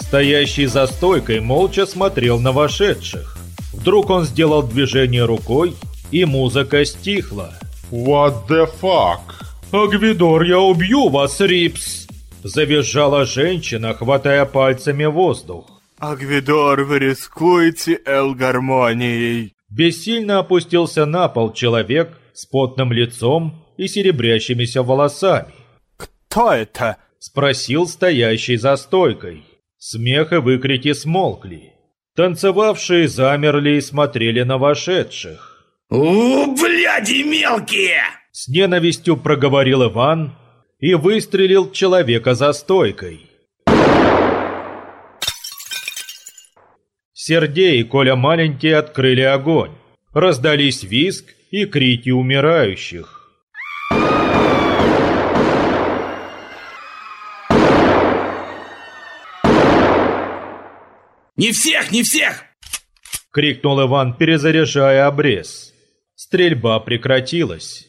Speaker 1: Стоящий за стойкой молча смотрел на вошедших. Вдруг он сделал движение рукой, и музыка стихла.
Speaker 9: What the fuck?
Speaker 1: «Агвидор, я убью вас, Рипс!» Завизжала женщина, хватая пальцами воздух.
Speaker 9: Агвидор, вы рискуете Эл-гармонией.
Speaker 1: Бессильно опустился на пол человек с потным лицом и серебрящимися волосами.
Speaker 9: Кто это?
Speaker 1: Спросил стоящий за стойкой. Смех и выкрики смолкли. Танцевавшие замерли и смотрели на вошедших.
Speaker 18: «У, бляди мелкие!»
Speaker 1: С ненавистью проговорил Иван и выстрелил человека за стойкой. Сергей и Коля маленькие открыли огонь. Раздались визг и крики умирающих.
Speaker 18: Не всех, не всех!
Speaker 1: Крикнул Иван, перезаряжая обрез. Стрельба прекратилась.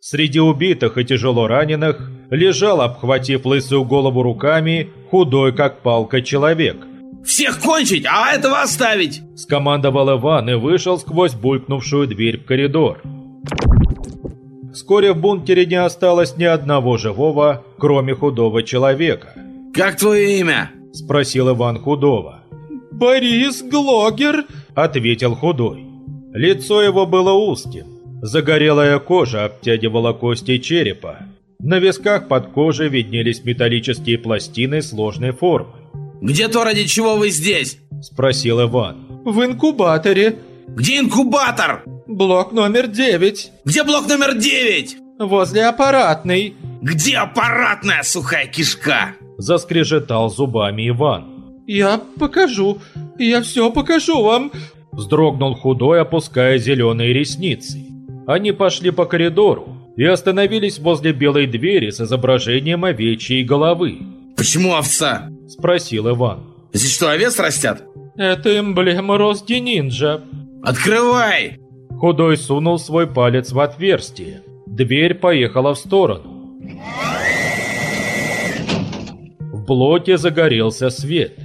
Speaker 1: Среди убитых и тяжело раненых лежал, обхватив лысую голову руками, худой как палка человек.
Speaker 18: «Всех кончить, а этого оставить!»
Speaker 1: Скомандовал Иван и вышел сквозь булькнувшую дверь в коридор. Вскоре в бункере не осталось ни одного живого, кроме худого человека.
Speaker 18: «Как твое имя?»
Speaker 1: – спросил Иван худого.
Speaker 3: «Борис Глогер», –
Speaker 1: ответил худой. Лицо его было узким. Загорелая кожа обтягивала кости черепа. На висках под кожей виднелись металлические пластины сложной формы.
Speaker 18: «Где то, ради чего вы здесь?»
Speaker 1: – спросил Иван.
Speaker 3: «В инкубаторе».
Speaker 18: «Где инкубатор?»
Speaker 3: «Блок номер девять».
Speaker 18: «Где блок номер девять?»
Speaker 3: «Возле аппаратной».
Speaker 18: «Где аппаратная сухая кишка?»
Speaker 1: – заскрежетал зубами Иван.
Speaker 3: «Я покажу, я все покажу вам», –
Speaker 1: вздрогнул худой, опуская зеленые ресницы. Они пошли по коридору и остановились возле белой двери с изображением овечьей головы.
Speaker 18: «Почему овца?»
Speaker 1: – спросил Иван.
Speaker 18: «Здесь что, овец растят?»
Speaker 3: «Это эмблема Росди Нинджа».
Speaker 18: «Открывай!»
Speaker 1: Худой сунул свой палец в отверстие. Дверь поехала в сторону. В блоке загорелся свет.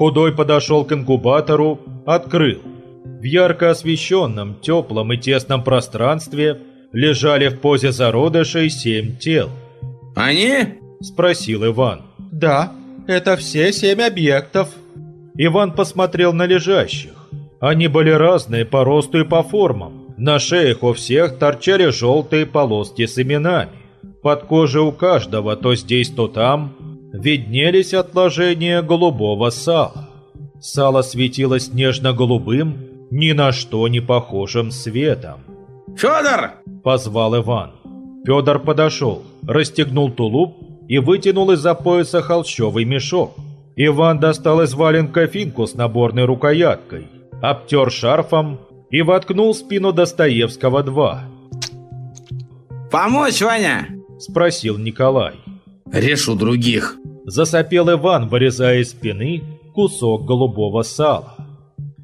Speaker 1: Худой подошел к инкубатору, открыл. В ярко освещенном, теплом и тесном пространстве лежали в позе зародышей семь тел.
Speaker 18: «Они?»
Speaker 1: – спросил Иван.
Speaker 3: «Да, это все семь объектов».
Speaker 1: Иван посмотрел на лежащих. Они были разные по росту и по формам. На шеях у всех торчали желтые полоски с именами. Под кожей у каждого, то здесь, то там, виднелись отложения голубого сала. Сало светилось нежно-голубым, ни на что не похожим светом.
Speaker 18: «Федор!»
Speaker 1: – позвал Иван. Федор подошел, расстегнул тулуп и вытянул из-за пояса холщовый мешок. Иван достал из валенка финку с наборной рукояткой – обтер шарфом и воткнул спину Достоевского-2.
Speaker 18: «Помочь, Ваня?»
Speaker 1: – спросил Николай.
Speaker 18: «Режь у других».
Speaker 1: Засопел Иван, вырезая из спины кусок голубого сала.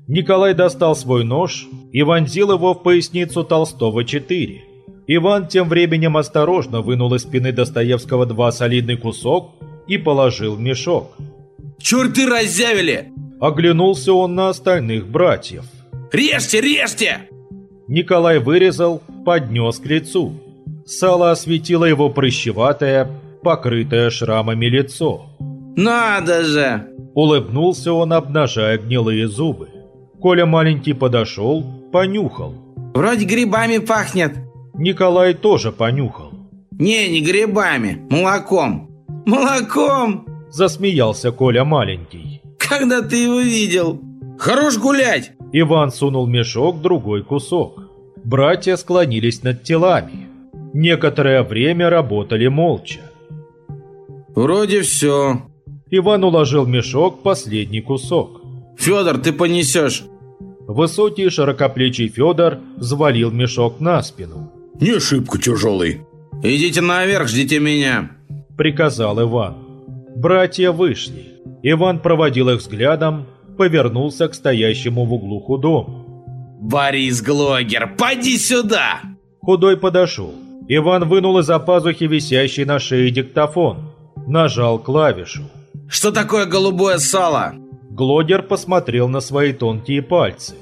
Speaker 1: Николай достал свой нож и вонзил его в поясницу Толстого-4. Иван тем временем осторожно вынул из спины Достоевского-2 солидный кусок и положил в мешок.
Speaker 18: «Черты разъявили!
Speaker 1: Оглянулся он на остальных братьев.
Speaker 18: «Режьте, режьте!»
Speaker 1: Николай вырезал, поднес к лицу. Сало осветило его прыщеватое, покрытое шрамами лицо.
Speaker 18: «Надо же!»
Speaker 1: Улыбнулся он, обнажая гнилые зубы. Коля маленький подошел, понюхал.
Speaker 18: «Вроде грибами пахнет».
Speaker 1: Николай тоже понюхал.
Speaker 18: «Не, не грибами, молоком». «Молоком!»
Speaker 1: Засмеялся Коля маленький.
Speaker 18: Когда ты его видел? Хорош гулять!»
Speaker 1: Иван сунул мешок другой кусок. Братья склонились над телами. Некоторое время работали молча.
Speaker 18: «Вроде все».
Speaker 1: Иван уложил в мешок последний кусок.
Speaker 18: «Федор, ты понесешь».
Speaker 1: Высокий широкоплечий Федор взвалил мешок на спину.
Speaker 18: «Не шибко тяжелый». «Идите наверх, ждите меня», —
Speaker 1: приказал Иван. Братья вышли. Иван проводил их взглядом, повернулся к стоящему в углу худому.
Speaker 18: «Борис Глогер, поди сюда!»
Speaker 1: Худой подошел. Иван вынул из-за пазухи висящий на шее диктофон. Нажал клавишу.
Speaker 18: «Что такое голубое сало?»
Speaker 1: Глогер посмотрел на свои тонкие пальцы.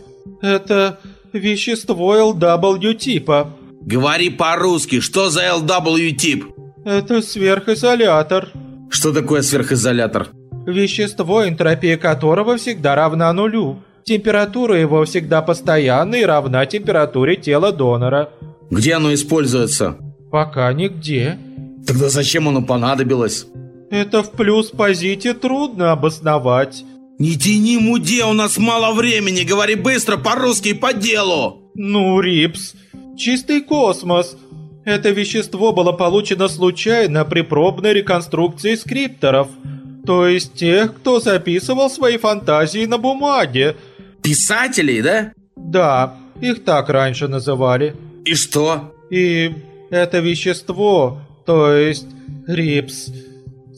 Speaker 3: «Это вещество LW типа».
Speaker 18: «Говори по-русски, что за LW тип?»
Speaker 3: «Это сверхизолятор».
Speaker 18: «Что такое сверхизолятор?»
Speaker 3: Вещество, энтропия которого всегда равна нулю. Температура его всегда постоянна и равна температуре тела донора.
Speaker 18: Где оно используется?
Speaker 3: Пока нигде.
Speaker 18: Тогда зачем оно понадобилось?
Speaker 3: Это в плюс позите трудно обосновать.
Speaker 18: Не тяни муде, у нас мало времени, говори быстро, по-русски и по делу.
Speaker 3: Ну, Рипс, чистый космос. Это вещество было получено случайно при пробной реконструкции скрипторов – то есть тех, кто записывал свои фантазии на бумаге.
Speaker 18: Писателей, да?
Speaker 3: Да, их так раньше называли.
Speaker 18: И что?
Speaker 3: И это вещество, то есть рипс,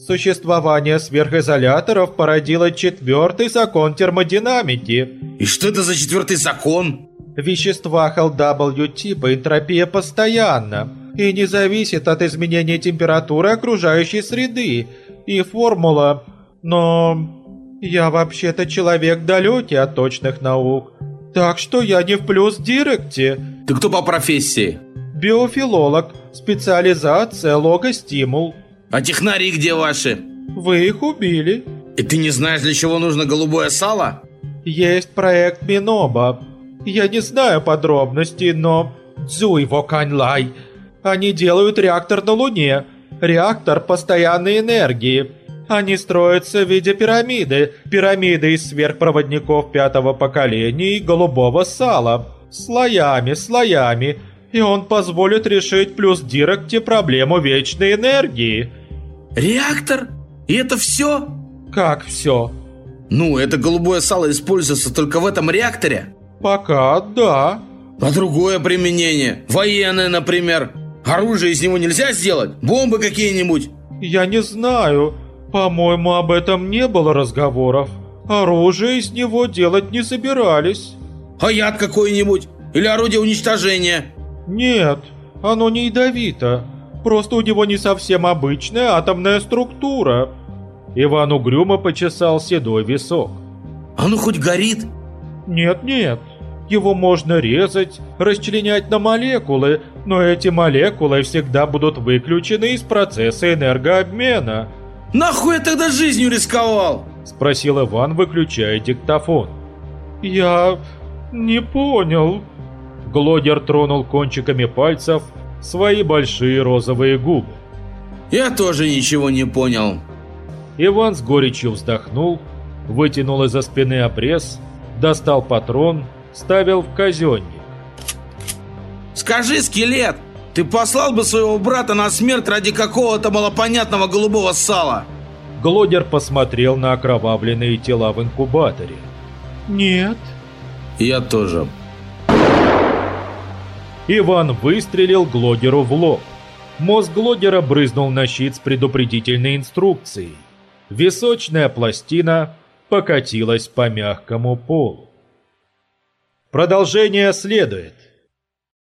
Speaker 1: Существование сверхизоляторов породило четвертый закон термодинамики.
Speaker 18: И что это за четвертый закон?
Speaker 1: В веществах LW типа энтропия постоянна и не зависит от изменения температуры окружающей среды. И формула... Но... Я вообще-то человек далекий от точных наук. Так что я не в плюс директе.
Speaker 18: Ты кто по профессии?
Speaker 1: Биофилолог. Специализация логостимул.
Speaker 18: А технари где ваши?
Speaker 1: Вы их убили.
Speaker 18: И ты не знаешь, для чего нужно голубое сало?
Speaker 1: Есть проект Миноба. Я не знаю подробностей, но... Дзуй Воканлай. Они делают реактор на Луне. Реактор постоянной энергии. Они строятся в виде пирамиды. Пирамиды из сверхпроводников пятого поколения и голубого сала. Слоями, слоями. И он позволит решить плюс Директе проблему вечной энергии.
Speaker 18: Реактор? И это все?
Speaker 1: Как все?
Speaker 18: Ну, это голубое сало используется только в этом реакторе?
Speaker 1: Пока да.
Speaker 18: А другое применение? Военное, например? Оружие из него нельзя сделать? Бомбы какие-нибудь?
Speaker 1: Я не знаю. По-моему, об этом не было разговоров. Оружие из него делать не собирались.
Speaker 18: А яд какой-нибудь? Или орудие уничтожения?
Speaker 1: Нет, оно не ядовито. Просто у него не совсем обычная атомная структура. Иван угрюмо почесал седой висок.
Speaker 18: Оно хоть горит?
Speaker 1: Нет-нет, его можно резать, расчленять на молекулы, но эти молекулы всегда будут выключены из процесса энергообмена.
Speaker 18: Нахуй я тогда жизнью рисковал?
Speaker 1: Спросил Иван, выключая диктофон. Я не понял. Глодер тронул кончиками пальцев свои большие розовые губы.
Speaker 18: Я тоже ничего не понял.
Speaker 19: Иван с горечью вздохнул, вытянул из-за спины обрез, достал патрон, ставил в казенник.
Speaker 18: «Скажи, скелет, ты послал бы своего брата на смерть ради какого-то малопонятного голубого сала?»
Speaker 19: Глодер посмотрел на окровавленные тела в инкубаторе.
Speaker 1: «Нет».
Speaker 18: «Я тоже».
Speaker 19: Иван выстрелил Глодеру в лоб. Мозг Глодера брызнул на щит с предупредительной инструкцией. Височная пластина покатилась по мягкому полу. Продолжение следует.